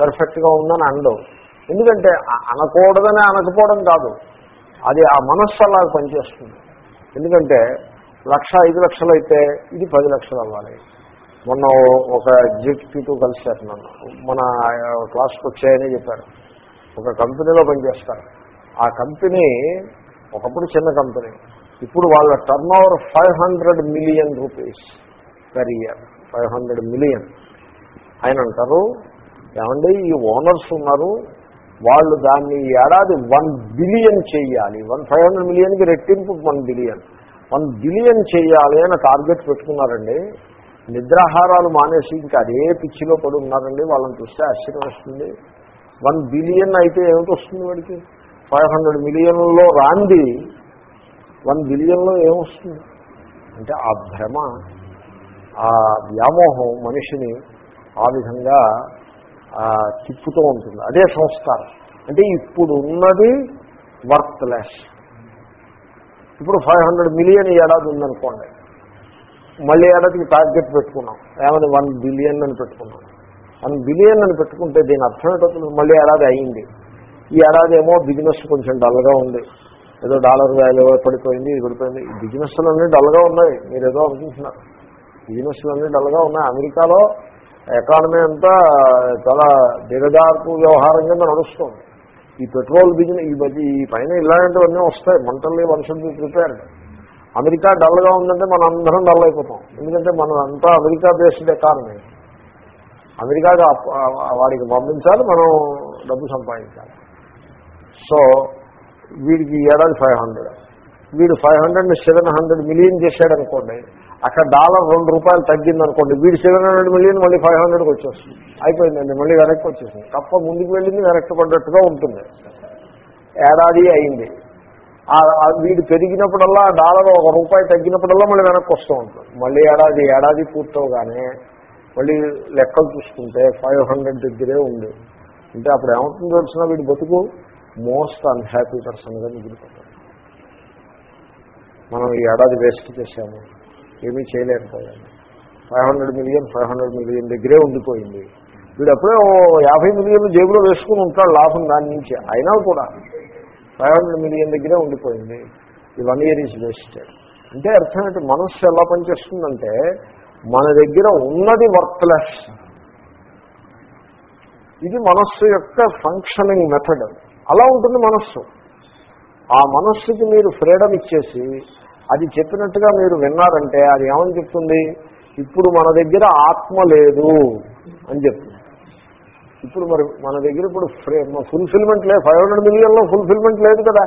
పర్ఫెక్ట్గా ఉందని అనడం. ఎందుకంటే అనకూడదని అనకపోవడం కాదు. అది ఆ మనస్సు అలా పనిచేస్తుంది. ఎందుకంటే లక్ష ఐదు లక్షలు అయితే ఇది పది లక్షలు అవ్వాలి. మొన్న ఒక ఎగ్జిక్యూటివ్ కలిశారు నన్ను. మన క్లాస్కి వచ్చాయని చెప్పారు. ఒక కంపెనీలో పనిచేస్తారు. ఆ కంపెనీ ఒకప్పుడు చిన్న కంపెనీ. ఇప్పుడు వాళ్ళ turnover five hundred million rupees per year five hundred million ఆయన అంటారు ఏమండి ఈ ఓనర్స్ ఉన్నారు వాళ్ళు దాన్ని ఏడాది వన్ బిలియన్ చేయాలి. వన్ ఫైవ్ హండ్రెడ్ మిలియన్కి రెట్టింపు వన్ బిలియన్. వన్ బిలియన్ చేయాలి అని టార్గెట్ పెట్టుకున్నారండి. నిద్రాహారాలు మానేసి ఇంకా అదే పిచ్చిలో పడి ఉన్నారండి. వాళ్ళని చూస్తే ఆశ్చర్యం వస్తుంది వన్ బిలియన్ అయితే ఏమిటి వస్తుంది వాడికి? ఫైవ్ హండ్రెడ్ మిలియన్లో రాంది వన్ బిలియన్లో ఏమొస్తుంది? అంటే ఆ భ్రమ ఆ వ్యామోహం మనిషిని ఆ విధంగా తిప్పుతూ ఉంటుంది. అదే సంస్కారం. అంటే ఇప్పుడు ఉన్నది వర్త్లెస్ ఇప్పుడు ఫైవ్ హండ్రెడ్ మిలియన్ ఏడాది ఉందనుకోండి. మళ్ళీ ఏడాదికి టార్గెట్ పెట్టుకున్నాం. ఏమని వన్ బిలియన్ అని పెట్టుకున్నాం. వన్ బిలియన్ అని పెట్టుకుంటే దీని అర్థం ఏంటో మళ్ళీ ఏడాది అయింది. ఈ ఏడాది ఏమో బిజినెస్ కొంచెం డల్గా ఉంది. ఏదో డాలర్ వాల్యూ పడిపోయింది ఇది పడిపోయింది. ఈ బిజినెస్లన్నీ డల్గా ఉన్నాయి. మీరు ఏదో అనుకుంటున్నారు బిజినెస్లన్నీ డల్గా ఉన్నాయి. అమెరికాలో ఎకానమీ అంతా చాలా దిగజార్పు వ్యవహారం కింద నడుస్తుంది. ఈ పెట్రోల్ బిజినెస్ ఈ మధ్య ఈ పైన ఇలాంటివన్నీ వస్తాయి. మంటల్ని వర్షం ప్రిపేర్డ్ అమెరికా డల్గా ఉందంటే మనం అందరం డల్ అయిపోతాం. ఎందుకంటే మనం అంతా అమెరికా బేస్డ్ ఎకానమీ. అమెరికాకి వాడికి పంపించాలి మనం డబ్బు సంపాదించాలి. సో వీడికి ఈ ఏడాది ఫైవ్ హండ్రెడ్. వీడు five hundred seven hundred million చేశాడు అనుకోండి అక్కడ డాలర్ రెండు రూపాయలు తగ్గింది అనుకోండి వీడు సెవెన్ హండ్రెడ్ మిలియన్ మళ్ళీ ఫైవ్ హండ్రెడ్కి వచ్చేస్తుంది. అయిపోయిందండి మళ్ళీ వెనక్కి వచ్చేసింది. తప్ప ముందుకు వెళ్ళింది వెనక్కి పడ్డట్టుగా ఉంటుంది. ఏడాది అయింది. వీడు పెరిగినప్పుడల్లా డాలర్ ఒక రూపాయి తగ్గినప్పుడల్లా మళ్ళీ వెనక్కి వస్తూ ఉంటుంది. మళ్ళీ ఏడాది ఏడాది పూర్తవగానే మళ్ళీ లెక్కలు చూసుకుంటే ఫైవ్ హండ్రెడ్ దగ్గరే ఉంది. అంటే అప్పుడు ఏమవుతుందో తెలిసినా వీడి బతుకు మోస్ట్ అన్హ్యాపీ పర్సన్గా మిగిలిపోతుంది మనం ఈ ఏడాది వేస్ట్ చేశాము. ఏమీ చేయలేకపోయాము. Five hundred million five hundred million దగ్గరే ఉండిపోయింది. వీడు అప్పుడే ఓ యాభై మిలియన్లు జేబులో వేసుకుని ఉంటాడు లాభం దాని నుంచి. అయినా కూడా ఫైవ్ హండ్రెడ్ మిలియన్ దగ్గరే ఉండిపోయింది. ఈ వన్ ఇయర్ ఈజ్ వేస్టెడ్ అంటే అర్థం ఏంటి? మనస్సు ఎలా పనిచేస్తుందంటే మన దగ్గర ఉన్నది వర్త్లెస్. ఇది మనస్సు యొక్క ఫంక్షనింగ్ మెథడ్ అలా ఉంటుంది మనస్సు. ఆ మనస్సుకి మీరు ఫ్రీడమ్ ఇచ్చేసి అది చెప్పినట్టుగా మీరు విన్నారంటే అది ఏమని చెప్తుంది? ఇప్పుడు మన దగ్గర ఆత్మ లేదు అని చెప్తుంది. ఇప్పుడు మరి మన దగ్గర ఇప్పుడు ఫుల్ఫిల్మెంట్ లేదు. ఫైవ్ హండ్రెడ్ మిలియన్లో ఫుల్ఫిల్మెంట్ లేదు కదా.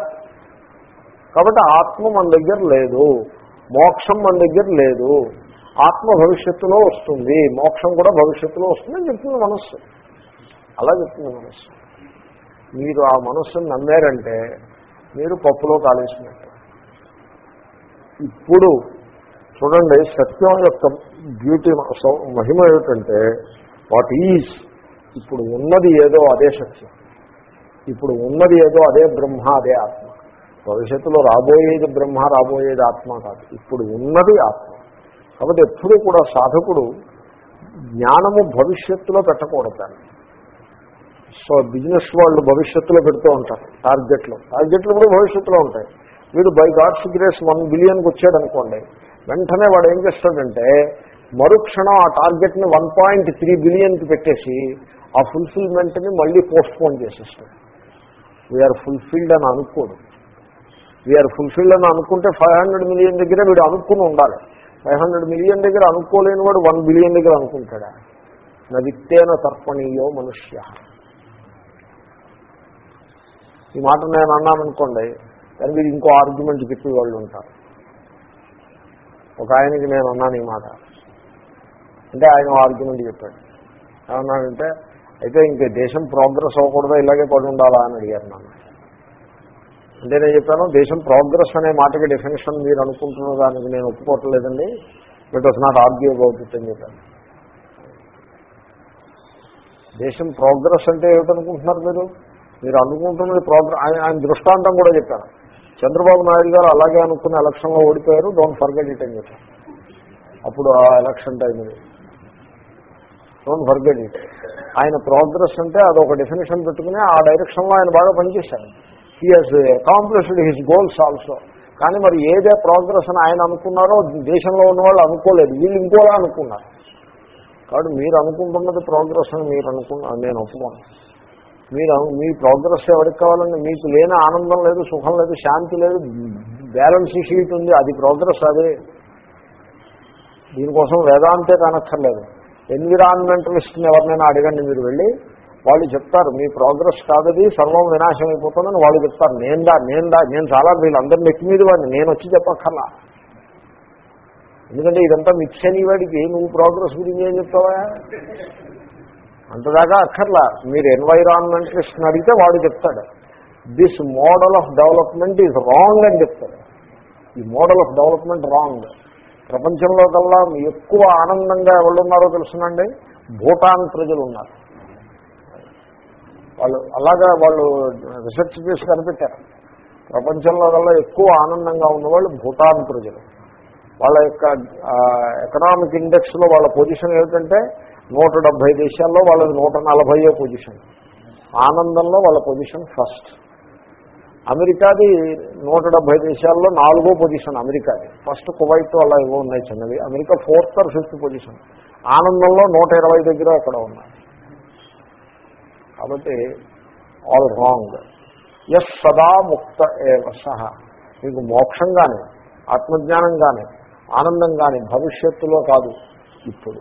కాబట్టి ఆత్మ మన దగ్గర లేదు. మోక్షం మన దగ్గర లేదు. ఆత్మ భవిష్యత్తులో వస్తుంది. మోక్షం కూడా భవిష్యత్తులో వస్తుందని చెప్తుంది మనస్సు. అలా చెప్తుంది మనస్సు. మీరు ఆ మనస్సును నమ్మారంటే మీరు పప్పులో కాలేసినట్టు. ఇప్పుడు చూడండి సత్యం యొక్క బ్యూటీ మహిమ ఏమిటంటే వాట్ ఈజ్ ఇప్పుడు ఉన్నది ఏదో అదే సత్యం. ఇప్పుడు ఉన్నది ఏదో అదే బ్రహ్మ అదే ఆత్మ. భవిష్యత్తులో రాబోయేది బ్రహ్మ రాబోయేది ఆత్మ కాదు. ఇప్పుడు ఉన్నది ఆత్మ. కాబట్టి ఎప్పుడూ కూడా సాధకుడు జ్ఞానము భవిష్యత్తులో పెట్టకూడదు దాన్ని. సో బిజినెస్ వాళ్ళు భవిష్యత్తులో పెడుతూ ఉంటారు టార్గెట్లు. టార్గెట్లు కూడా భవిష్యత్తులో ఉంటాయి. వీడు బై గాడ్స్ గ్రేస్ వన్ బిలియన్కి వచ్చాడు అనుకోండి వెంటనే వాడు ఏం చేస్తాడంటే మరుక్షణం ఆ టార్గెట్ని వన్ పాయింట్ త్రీ బిలియన్కి పెట్టేసి ఆ ఫుల్ఫిల్మెంట్ని మళ్ళీ పోస్ట్పోన్ చేసేస్తాడు. వీఆర్ ఫుల్ఫిల్డ్ అని అనుకోడు. వీఆర్ ఫుల్ఫిల్డ్ అని అనుకుంటే ఫైవ్ హండ్రెడ్ మిలియన్ దగ్గర వీడు అనుకుని ఉండాలి. ఫైవ్ హండ్రెడ్ మిలియన్ దగ్గర అనుకోలేని వాడు వన్ బిలియన్ దగ్గర అనుకుంటాడా? నవిత్తేన తర్పణీయో మనుష్య. ఈ మాట నేను అన్నాననుకోండి దాని మీద ఇంకో ఆర్గ్యుమెంట్ చెప్పి వాళ్ళు ఉంటారు. ఒక ఆయనకి నేను అన్నాను ఈ మాట. అంటే ఆయన ఆర్గ్యుమెంట్ చెప్పాడు. ఏమన్నానంటే అయితే ఇంక దేశం ప్రోగ్రెస్ అవ్వకూడదా? ఇలాగే పడి ఉండాలా? అని అడిగారు నన్ను. అంటే నేను చెప్పాను దేశం ప్రోగ్రెస్ అనే మాటకి డెఫినేషన్ మీరు అనుకుంటున్న దానికి నేను ఒప్పుకోవట్లేదండి. It was not argue about it అని చెప్పాను దేశం ప్రోగ్రెస్ అంటే ఏమిటనుకుంటున్నారు మీరు? మీరు అనుకుంటున్నది ప్రోగ్రామ్ ఆయన ఆయన దృష్టాంతం కూడా చెప్పాను చంద్రబాబు నాయుడు గారు అలాగే అనుకున్న ఎలక్షన్లో ఓడిపోయారు డోంట్ ఫర్గెట్ ఇట్ అని చెప్పారు అప్పుడు ఆ ఎలక్షన్ టైంలో డోంట్ ఫర్గెట్ ఇట్. ఆయన ప్రోగ్రెస్ అంటే అదొక డెఫినేషన్ పెట్టుకుని ఆ డైరెక్షన్లో ఆయన బాగా పనిచేశారు. He has accomplished his goals also కానీ మరి ఏదే ప్రోగ్రెస్ అని ఆయన అనుకున్నారో దేశంలో ఉన్న వాళ్ళు అనుకోలేదు. వీళ్ళు ఇంకోలా అనుకున్నారు. కాబట్టి మీరు అనుకుంటున్నది ప్రోగ్రెస్ అని మీరు అనుకున్న నేను ఒప్పుకోను. మీరు మీ ప్రోగ్రెస్ ఎవరికి కావాలండి? మీకు లేని ఆనందం లేదు సుఖం లేదు శాంతి లేదు బ్యాలెన్స్ షీట్ ఉంది అది ప్రోగ్రెస్ అదే. దీనికోసం వేదాంతే కానక్కర్లేదు. ఎన్విరాన్మెంటలిస్ట్ని ఎవరినైనా అడగండి మీరు వెళ్ళి వాళ్ళు చెప్తారు మీ ప్రోగ్రెస్ కాదది సర్వం వినాశం అయిపోతుందని వాళ్ళు చెప్తారు. నేందా నేందా నేను చాలా వీళ్ళందరినీ ఎక్కి మీద వాడిని నేను వచ్చి చెప్పక్కర్లా. ఎందుకంటే ఇదంతా మిక్స్ అని వాడికి నువ్వు ప్రోగ్రెస్ గురించి ఏం చెప్తావా? అంతదాకా అక్కర్లా. మీరు ఎన్వైరాన్మెంటలిస్ట్ని అడిగితే వాడు చెప్తాడు. This model of development is wrong అని చెప్తాడు. ఈ మోడల్ ఆఫ్ డెవలప్మెంట్ రాంగ్ ప్రపంచంలో కల్లా ఎక్కువ ఆనందంగా ఎవరున్నారో తెలుసునండి? భూటాన్ ప్రజలు ఉన్నారు. వాళ్ళు అలాగా వాళ్ళు రీసెర్చ్ చేసి కనిపెట్టారు. ప్రపంచంలో కల్లా ఎక్కువ ఆనందంగా ఉన్నవాళ్ళు భూటాన్ ప్రజలు. వాళ్ళ యొక్క ఎకనామిక్ ఇండెక్స్లో వాళ్ళ పొజిషన్ ఏమిటంటే నూట డెబ్భై దేశాల్లో వాళ్ళది నూట నలభైయో పొజిషన్ ఆనందంలో వాళ్ళ పొజిషన్ ఫస్ట్ అమెరికాది నూట డెబ్భై దేశాల్లో నాలుగో పొజిషన్ అమెరికాది. ఫస్ట్ కువైట్ అలా ఏవో ఉన్నాయి చిన్నవి. America fourth or fifth position ఆనందంలో నూట ఇరవై దగ్గర అక్కడ ఉన్నాయి. కాబట్టి ఆల్ రాంగ్ ఎస్ సదా ముక్త ఏవ సహ. మీకు మోక్షం కానీ ఆత్మజ్ఞానం కానీ ఆనందం కానీ భవిష్యత్తులో కాదు ఇప్పుడు.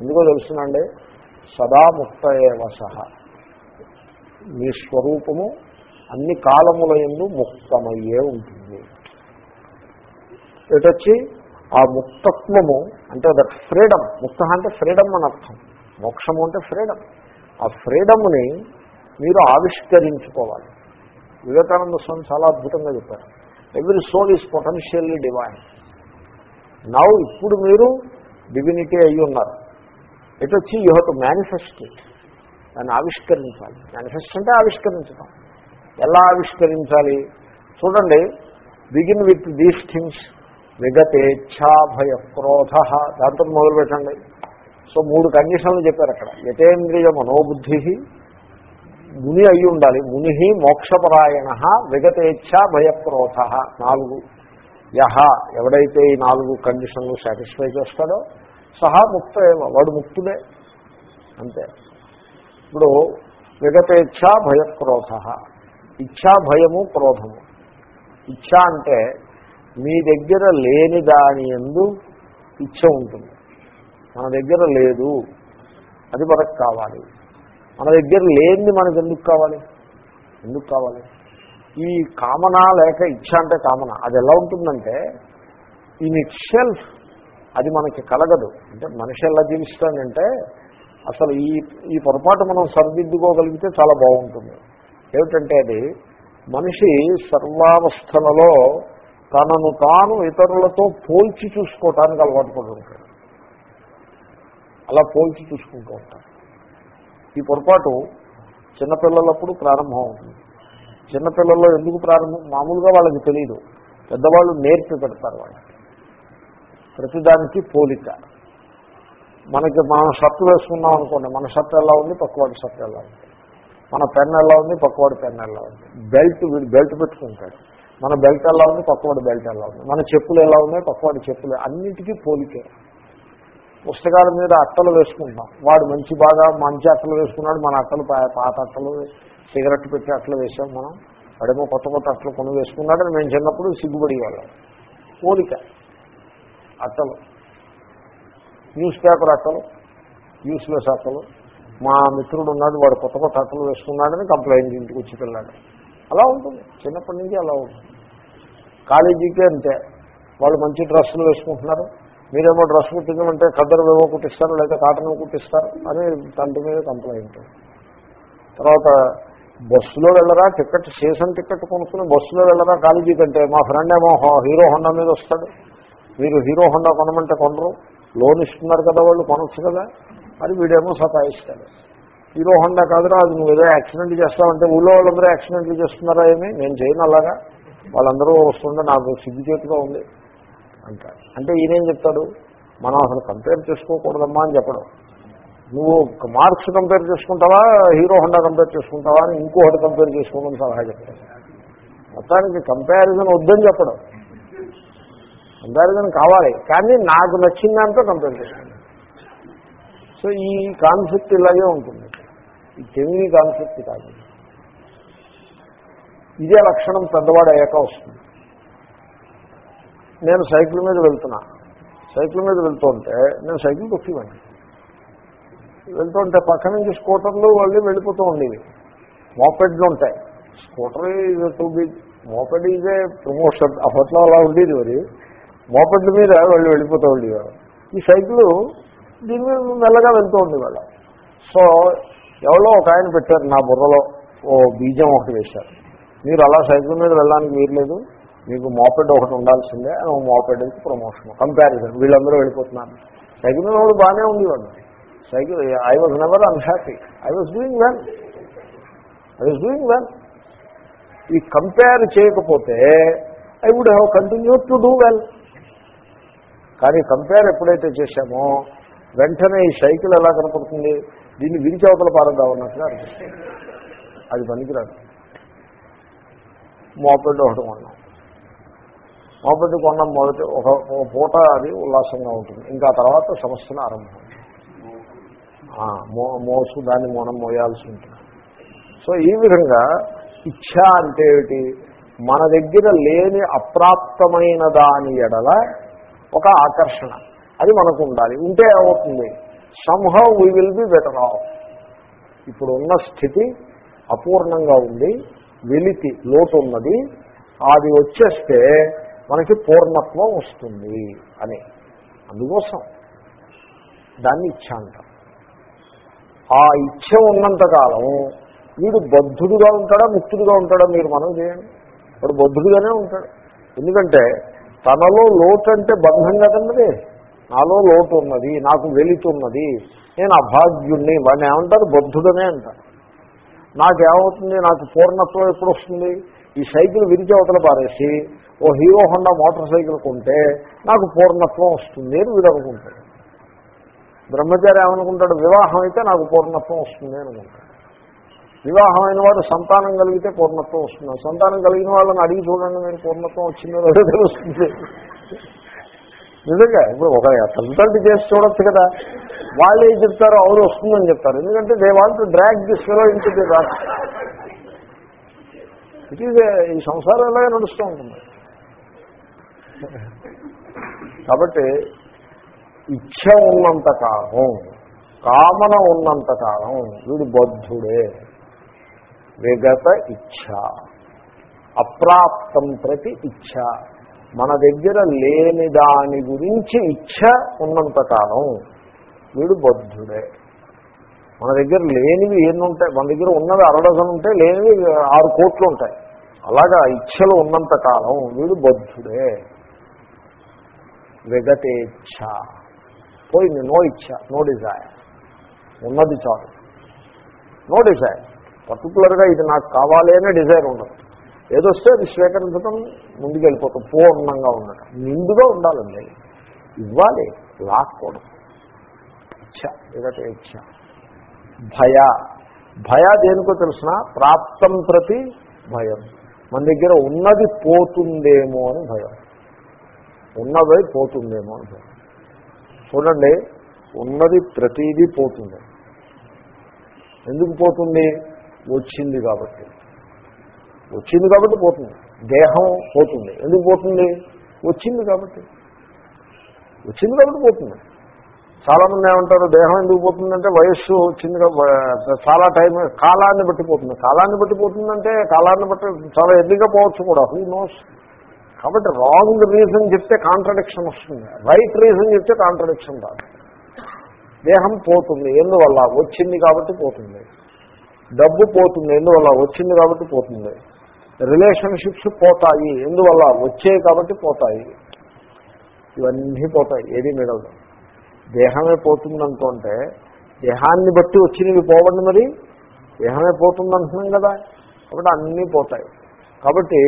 ఎందుకో తెలుసునండి సదా ముక్తయే ఏవ సహ. మీ స్వరూపము అన్ని కాలముల ఎందు ముక్తమయ్యే ఉంటుంది. ఎటొచ్చి? ఆ ముక్తత్వము అంటే దట్ ఫ్రీడమ్. ముక్త అంటే ఫ్రీడమ్ అని అర్థం. మోక్షము అంటే ఫ్రీడమ్. ఆ ఫ్రీడమ్ని మీరు ఆవిష్కరించుకోవాలి. వివేకానంద స్వామి చాలా అద్భుతంగా చెప్పారు. Every soul is potentially divine now ఇప్పుడు మీరు డివినిటీ అయ్యి ఉన్నారు. ఎటు వచ్చి యూ హెవ్ టు మేనిఫెస్ట్ దాన్ని ఆవిష్కరించాలి. మేనిఫెస్ట్ అంటే ఆవిష్కరించడం ఎలా ఆవిష్కరించాలి? చూడండి బిగిన్ విత్ దీస్ థింగ్స్ విగతేచ్ఛా భయ క్రోధ దాంతో మొదలు పెట్టండి. సో మూడు కండిషన్లు చెప్పారు అక్కడ. యతేంద్రియ మనోబుద్ధి ముని అయి ఉండాలి. ముని మోక్షపరాయణ విగతేచ్ఛ భయక్రోధ నాలుగు. యహ ఎవడైతే ఈ నాలుగు కండిషన్లు సాటిస్ఫై చేస్తాడో సహా ముక్త ఏమో వాడు ముక్తుడే. అంతే. ఇప్పుడు విగతేచ్ఛ భయక్రోధ. ఇచ్ఛా భయము క్రోధము. ఇచ్ఛ అంటే మీ దగ్గర లేని దాని ఎందు ఇచ్ఛ ఉంటుంది. మన దగ్గర లేదు. అది మనకు కావాలి. మన దగ్గర లేనిది మనకు ఎందుకు కావాలి? ఎందుకు కావాలి? ఈ కామన లేక ఇచ్చ అంటే కామన. అది ఎలా ఉంటుందంటే ఇన్ ఇట్ సెల్ఫ్ అది మనకి కలగదు. అంటే మనిషి ఎలా జీవిస్తానంటే అసలు ఈ ఈ పొరపాటు మనం సరిదిద్దుకోగలిగితే చాలా బాగుంటుంది. ఏమిటంటే అది మనిషి సర్వావస్థలలో తనను తాను ఇతరులతో పోల్చి చూసుకోవటానికి అలవాటు పడి ఉంటాడు. అలా పోల్చి చూసుకుంటూ ఉంటాడు. ఈ పొరపాటు చిన్నపిల్లలప్పుడు ప్రారంభం అవుతుంది చిన్నపిల్లల్లో ఎందుకు ప్రారంభం? మామూలుగా వాళ్ళకి తెలియదు పెద్దవాళ్ళు నేర్పి పెడతారు వాళ్ళకి. ప్రతిదానికి పోలిక. మనకి మనం షర్ట్ వేసుకున్నాం అనుకోండి మన షర్ట్ ఎలా ఉంది? పక్కవాడి షర్ట్ ఎలా ఉంది? మన పెన్ ఎలా ఉంది? పక్కవాడి పెన్ ఎలా ఉంది? బెల్ట్ వీడు బెల్ట్ పెట్టుకుంటాడు. మన బెల్ట్ ఎలా ఉంది? పక్కవాడి బెల్ట్ ఎలా ఉంది? మన చెప్పులు ఎలా ఉన్నాయి? పక్కవాడి చెప్పులు. అన్నిటికీ పోలికే. పుస్తకాల మీద అట్టలు వేసుకుంటాం. వాడు మంచి బాగా మంచి అట్టలు వేసుకున్నాడు మన అట్టలు పాత అట్టలు సిగరెట్ పెట్టి అట్టలు వేసాం మనం. వాడేమో కొత్త కొత్త అట్టలు కొను వేసుకున్నాడని మేము చిన్నప్పుడు సిగ్గుపడి వాళ్ళం పోలిక. అట్టలు న్యూస్ పేపర్ అట్టలు న్యూస్లెస్ అట్టలు మా మిత్రుడు ఉన్నాడు వాడు కొత్త కొత్త అట్టలు వేసుకున్నాడని కంప్లైంట్ ఇంటికి వచ్చి పిల్లాడు. అలా ఉంటుంది. చిన్నప్పటి నుంచి అలా ఉంటుంది. కాలేజీకే అంతే వాళ్ళు మంచి డ్రెస్సులు వేసుకుంటున్నారు. మీరేమో డ్రెస్ కుట్టించమంటే కద్దరు ఏమో కుట్టిస్తారు లేదా కాటన్ కుట్టిస్తారు అని తండ్రి మీద కంప్లైంట్ తర్వాత బస్సులో వెళ్ళరా టికెట్ సీజన్ టికెట్ కొనుక్కుని బస్సులో వెళ్ళరా కాలేజీ కంటే మా ఫ్రెండ్ ఏమో హీరో హోండా మీద వస్తాడు. మీరు హీరో హోండా కొనమంటే కొనరు. లోన్ ఇస్తున్నారు కదా వాళ్ళు కొనొచ్చు కదా. మరి వీడేమో సతాయిస్తాడు. హీరో హోండా కాదురా అది నువ్వు ఏదో యాక్సిడెంట్ చేస్తావంటే ఊళ్ళో వాళ్ళందరూ యాక్సిడెంట్లు చేస్తున్నారా ఏమి? నేను చేయను అలాగా. వాళ్ళందరూ వస్తుంటే నాకు సిగ్గుచేటుగా ఉంది అంటాడు అంటే ఈయనేం చెప్తాడు? మనం అసలు కంపేర్ చేసుకోకూడదమ్మా అని చెప్పడం. నువ్వు మార్క్స్ కంపేర్ చేసుకుంటావా హీరో హోండా కంపేర్ చేసుకుంటావా అని ఇంకోటి కంపేర్ చేసుకోమని సలహా చెప్తాడు. మొత్తానికి కంపారిజన్ వద్దని చెప్పడం. కంపారిజన్ కావాలి. కానీ నాకు నచ్చిన దాంతో కంపేర్ సో ఈ కాన్సెప్ట్ ఇలాగే ఉంటుంది. ఈ తెలివి కాన్సెప్ట్ కాదు. ఇదే లక్షణం పెద్దవాడు అయ్యాక వస్తుంది. నేను సైకిల్ మీద వెళ్తున్నా. సైకిల్ మీద వెళ్తుంటే నేను సైకిల్ తొక్కివ్వండి. వెళ్తుంటే పక్క నుంచి స్కూటర్లు వాళ్ళు వెళ్ళిపోతూ ఉండేవి. మోపెడ్లు ఉంటాయి. Scooter is too big moped EJ promotion అప్పట్లో అలా ఉండేది మరి. మోపెడ్ల మీద వాళ్ళు వెళ్ళిపోతూ ఉండేవారు. ఈ సైకిల్ దీని మీద మెల్లగా వెళ్తూ ఉండేవాళ్ళ. సో ఎవరో ఒక ఆయన పెట్టారు నా బుర్రలో ఓ బీజం ఒకటి వేశారు. మీరు అలా సైకిల్ మీద వెళ్ళడానికి వీరలేదు మీకు మోపెడ్ ఒకటి ఉండాల్సిందే అని ఓ మోపెడ్ ప్రమోషన్ కంపారిజన్ వీళ్ళందరూ వెళ్ళిపోతున్నారు. సైకిల్ మీద వాళ్ళు బాగానే ఉండేవాళ్ళు. Cycle I was never unhappy I was doing well I was doing well ఈ కంపేర్ చేయకపోతే I would have continue to do well కానీ కంపేర్ ఎప్పుడైతే చేశామో వెంటనే ఈ సైకిల్ ఎలా కనపడుతుంది? దీన్ని విరిచవతల అవతల పారద్దామన్నట్టుగా అనిపిస్తుంది. అది పనికిరాదు. మోపెడ్ ఒకటి కొన్నాం. మోపెడ్ కొన్నాం మొదటి ఒక ఒక పూట అది ఉల్లాసంగా ఉంటుంది. ఇంకా తర్వాత సమస్యలు ఆరంభం. మో మోసు దాన్ని మనం మోయాల్సి ఉంటుంది. సో ఈ విధంగా ఇచ్ఛ అంటే ఏమిటి? మన దగ్గర లేని అప్రాప్తమైన దాని ఎడల ఒక ఆకర్షణ. అది మనకు ఉండాలి. ఉంటే ఏమవుతుంది? Somehow we will be better off ఇప్పుడు ఉన్న స్థితి అపూర్ణంగా ఉంది. వెలితి లోటు ఉన్నది అది వచ్చేస్తే మనకి పూర్ణత్వం వస్తుంది అని. అందుకోసం దాన్ని ఇచ్చ అంటాం. ఆ ఇచ్చ ఉన్నంతకాలం వీడు బద్ధుడుగా ఉంటాడా ముక్తుడుగా ఉంటాడా మీరు మనం చేయండి. వాడు బద్ధుడుగానే ఉంటాడు. ఎందుకంటే తనలో లోటు అంటే బంధం కదండి. నాలో లోటు ఉన్నది నాకు వెలుతున్నది. నేను అభాగ్యుణ్ణి వాడిని ఏమంటారు? బుద్ధుడనే అంటారు. నాకేమవుతుంది? నాకు పూర్ణత్వం ఎప్పుడు వస్తుంది ఈ సైకిల్ విరిచి అవతల పారేసి ఓ హీరో హోండా మోటార్ సైకిల్ కొంటే నాకు పూర్ణత్వం వస్తుంది అని వీడు అనుకుంటాడు బ్రహ్మచారి ఏమనుకుంటాడు? వివాహం అయితే నాకు పూర్ణత్వం వస్తుంది అనుకుంటాడు. వివాహమైన అయిన వాడు సంతానం కలిగితే పూర్ణత్వం వస్తుంది. సంతానం కలిగిన వాళ్ళని అడిగి చూడండి మీరు పూర్ణత్వం వచ్చిందో లేదో తెలుస్తుంది. నిజంగా ఇప్పుడు ఒక కన్సల్ట్ చేసి చూడొచ్చు కదా. వాళ్ళు ఏం చెప్తారో అవును వస్తుందని చెప్తారు. ఎందుకంటే they want to drag this fellow into it it is సంసారం ఇలాగే నడుస్తూ ఉంటుంది? కాబట్టి ఇచ్చ ఉన్నంత కాలం కామన ఉన్నంత కాలం వీడు బద్ధుడే. విగత ఇచ్ఛ. అప్రాప్తం ప్రతి ఇచ్ఛ. మన దగ్గర లేని దాని గురించి ఇచ్ఛ ఉన్నంతకాలం వీడు బద్ధుడే. మన దగ్గర లేనివి ఎన్నుంటాయి? మన దగ్గర ఉన్నవి అరడజన్ ఉంటాయి లేనివి ఆరు కోట్లు ఉంటాయి. అలాగా ఇచ్ఛలు ఉన్నంత కాలం వీడు బద్ధుడే. విగతేచ్ఛ పోయింది నో ఇచ్ఛ నో డిజైర్. ఉన్నది చాలు. No desire. పర్టికులర్గా ఇది నాకు కావాలి అనే డిజైర్ ఉండదు. ఏదొస్తే అది స్వీకరించడం ముందుకెళ్ళిపోతాం పూర్ణంగా ఉండటం. నిండుగా ఉండాలండి. ఇవ్వాలి లాక్కూడదు ఇచ్ఛ విగత ఇచ్ఛ భయ. భయ దేనికో తెలిసిన? ప్రాప్తం ప్రతి భయం. మన దగ్గర ఉన్నది పోతుందేమో అని భయం. ఉన్నది పోతుందేమో అని భయం. చూడండి ఉన్నది ప్రతిదీ పోతుంది. ఎందుకు పోతుంది? వచ్చింది కాబట్టి. వచ్చింది కాబట్టి పోతుంది. దేహం పోతుంది. ఎందుకు పోతుంది? వచ్చింది కాబట్టి. వచ్చింది కాబట్టి పోతుంది. చాలామంది ఏమంటారు దేహం ఎందుకు పోతుందంటే వయస్సు వచ్చింది చాలా టైం కాలాన్ని బట్టి పోతుంది. కాలాన్ని బట్టి పోతుందంటే కాలాన్ని బట్టి చాలా ఎర్లీగా పోవచ్చు కూడా. హూ నోస్ కాబట్టి రాంగ్ రీజన్ చెప్తే కాంట్రడిక్షన్ వస్తుంది. రైట్ రీజన్ చెప్తే కాంట్రడిక్షన్ రాదు. దేహం పోతుంది. ఎందువల్ల? వచ్చింది కాబట్టి పోతుంది. డబ్బు పోతుంది ఎందువల్ల? వచ్చింది కాబట్టి పోతుంది. రిలేషన్షిప్స్ పోతాయి ఎందువల్ల? వచ్చాయి కాబట్టి పోతాయి. ఇవన్నీ పోతాయి ఏది మిగలదు. దేహమే పోతుందనుకుంటే దేహాన్ని బట్టి వచ్చినవి పోవండి మరి. దేహమే పోతుంది అంటున్నాం కదా కాబట్టి అన్నీ పోతాయి. కాబట్టి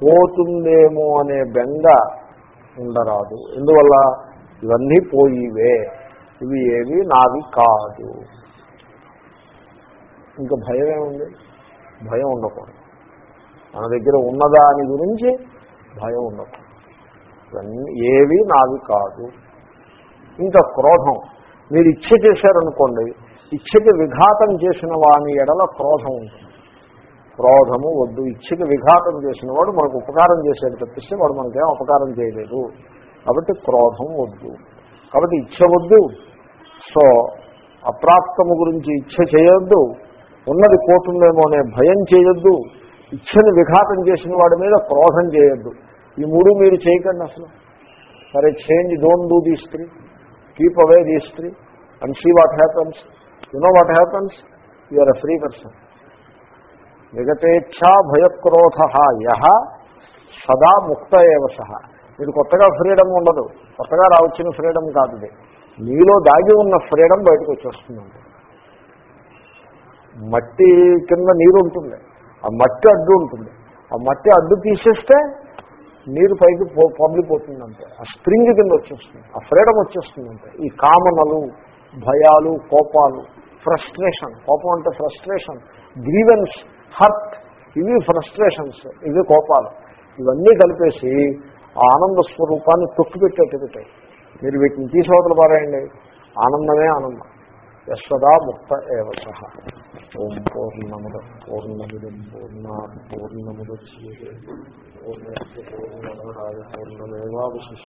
పోతుందేమో అనే బెంగ ఉండరాదు. ఎందువల్ల? ఇవన్నీ పోయివే ఇవి ఏవి నావి కాదు. ఇంకా భయం ఏముంది భయం ఉండకూడదు. మన దగ్గర ఉన్నదాని గురించి భయం ఉండకూడదు. ఇవన్నీ ఏవి నావి కాదు. ఇంకా క్రోధం. మీరు ఇచ్చ చేశారనుకోండి ఇచ్చకి విఘాతం చేసిన వాని ఎడల క్రోధం ఉంటుంది. క్రోధము వద్దు. ఇచ్చకి విఘాతం చేసిన వాడు మనకు ఉపకారం చేసేది తప్పిస్తే వాడు మనకేం ఉపకారం చేయలేదు. కాబట్టి క్రోధం వద్దు. కాబట్టి ఇచ్చ వద్దు. సో అప్రాప్తము గురించి ఇచ్చ చేయొద్దు. ఉన్నది పోతుందేమో అనే భయం చేయొద్దు. ఇచ్చని విఘాతం చేసిన వాడి మీద క్రోధం చేయొద్దు. ఈ మూడు మీరు చేయకండి అసలు. సరే చేంజ్ డోంట్ డూ ది స్త్రీ కీప్ అవే దీస్ స్త్రీ and see what happens you know what happens you are a free person విగతేచ్ఛా భయక్రోధ యహ సదా ముక్త ఏవ సహ. మీరు కొత్తగా ఫ్రీడమ్ ఉండదు. కొత్తగా రావచ్చిన ఫ్రీడమ్ కాదు మీలో దాగి ఉన్న ఫ్రీడమ్ బయటకు వచ్చేస్తుందండి మట్టి కింద నీరు ఉంటుంది. ఆ మట్టి అడ్డు ఉంటుంది. ఆ మట్టి అడ్డు తీసేస్తే నీరు పైకి పో- పొంగిపోతుందంటే. ఆ స్ప్రింగ్ కింద వచ్చేస్తుంది. ఆ ఫ్రీడమ్ వచ్చేస్తుందంటే. ఈ కామనలు భయాలు కోపాలు ఫ్రస్ట్రేషన్. కోపం అంటే ఫ్రస్ట్రేషన్. గ్రీవెన్స్ హర్ట్ ఇవి ఫ్రస్ట్రేషన్స్ ఇవి కోపాలు. ఇవన్నీ కలిపేసి ఆ ఆనంద స్వరూపాన్ని తొక్కిపెట్టేట్టు మీరు వీటిని తీసుకోవతలు పారాయండి. ఆనందమే ఆనందం. యశదా ముక్త ఏవ సహ. ఓం పూర్ణముద పూర్ణమిదం పూర్ణ పూర్ణముద్యే పూర్ణ పూర్ణమేవాశిష్ట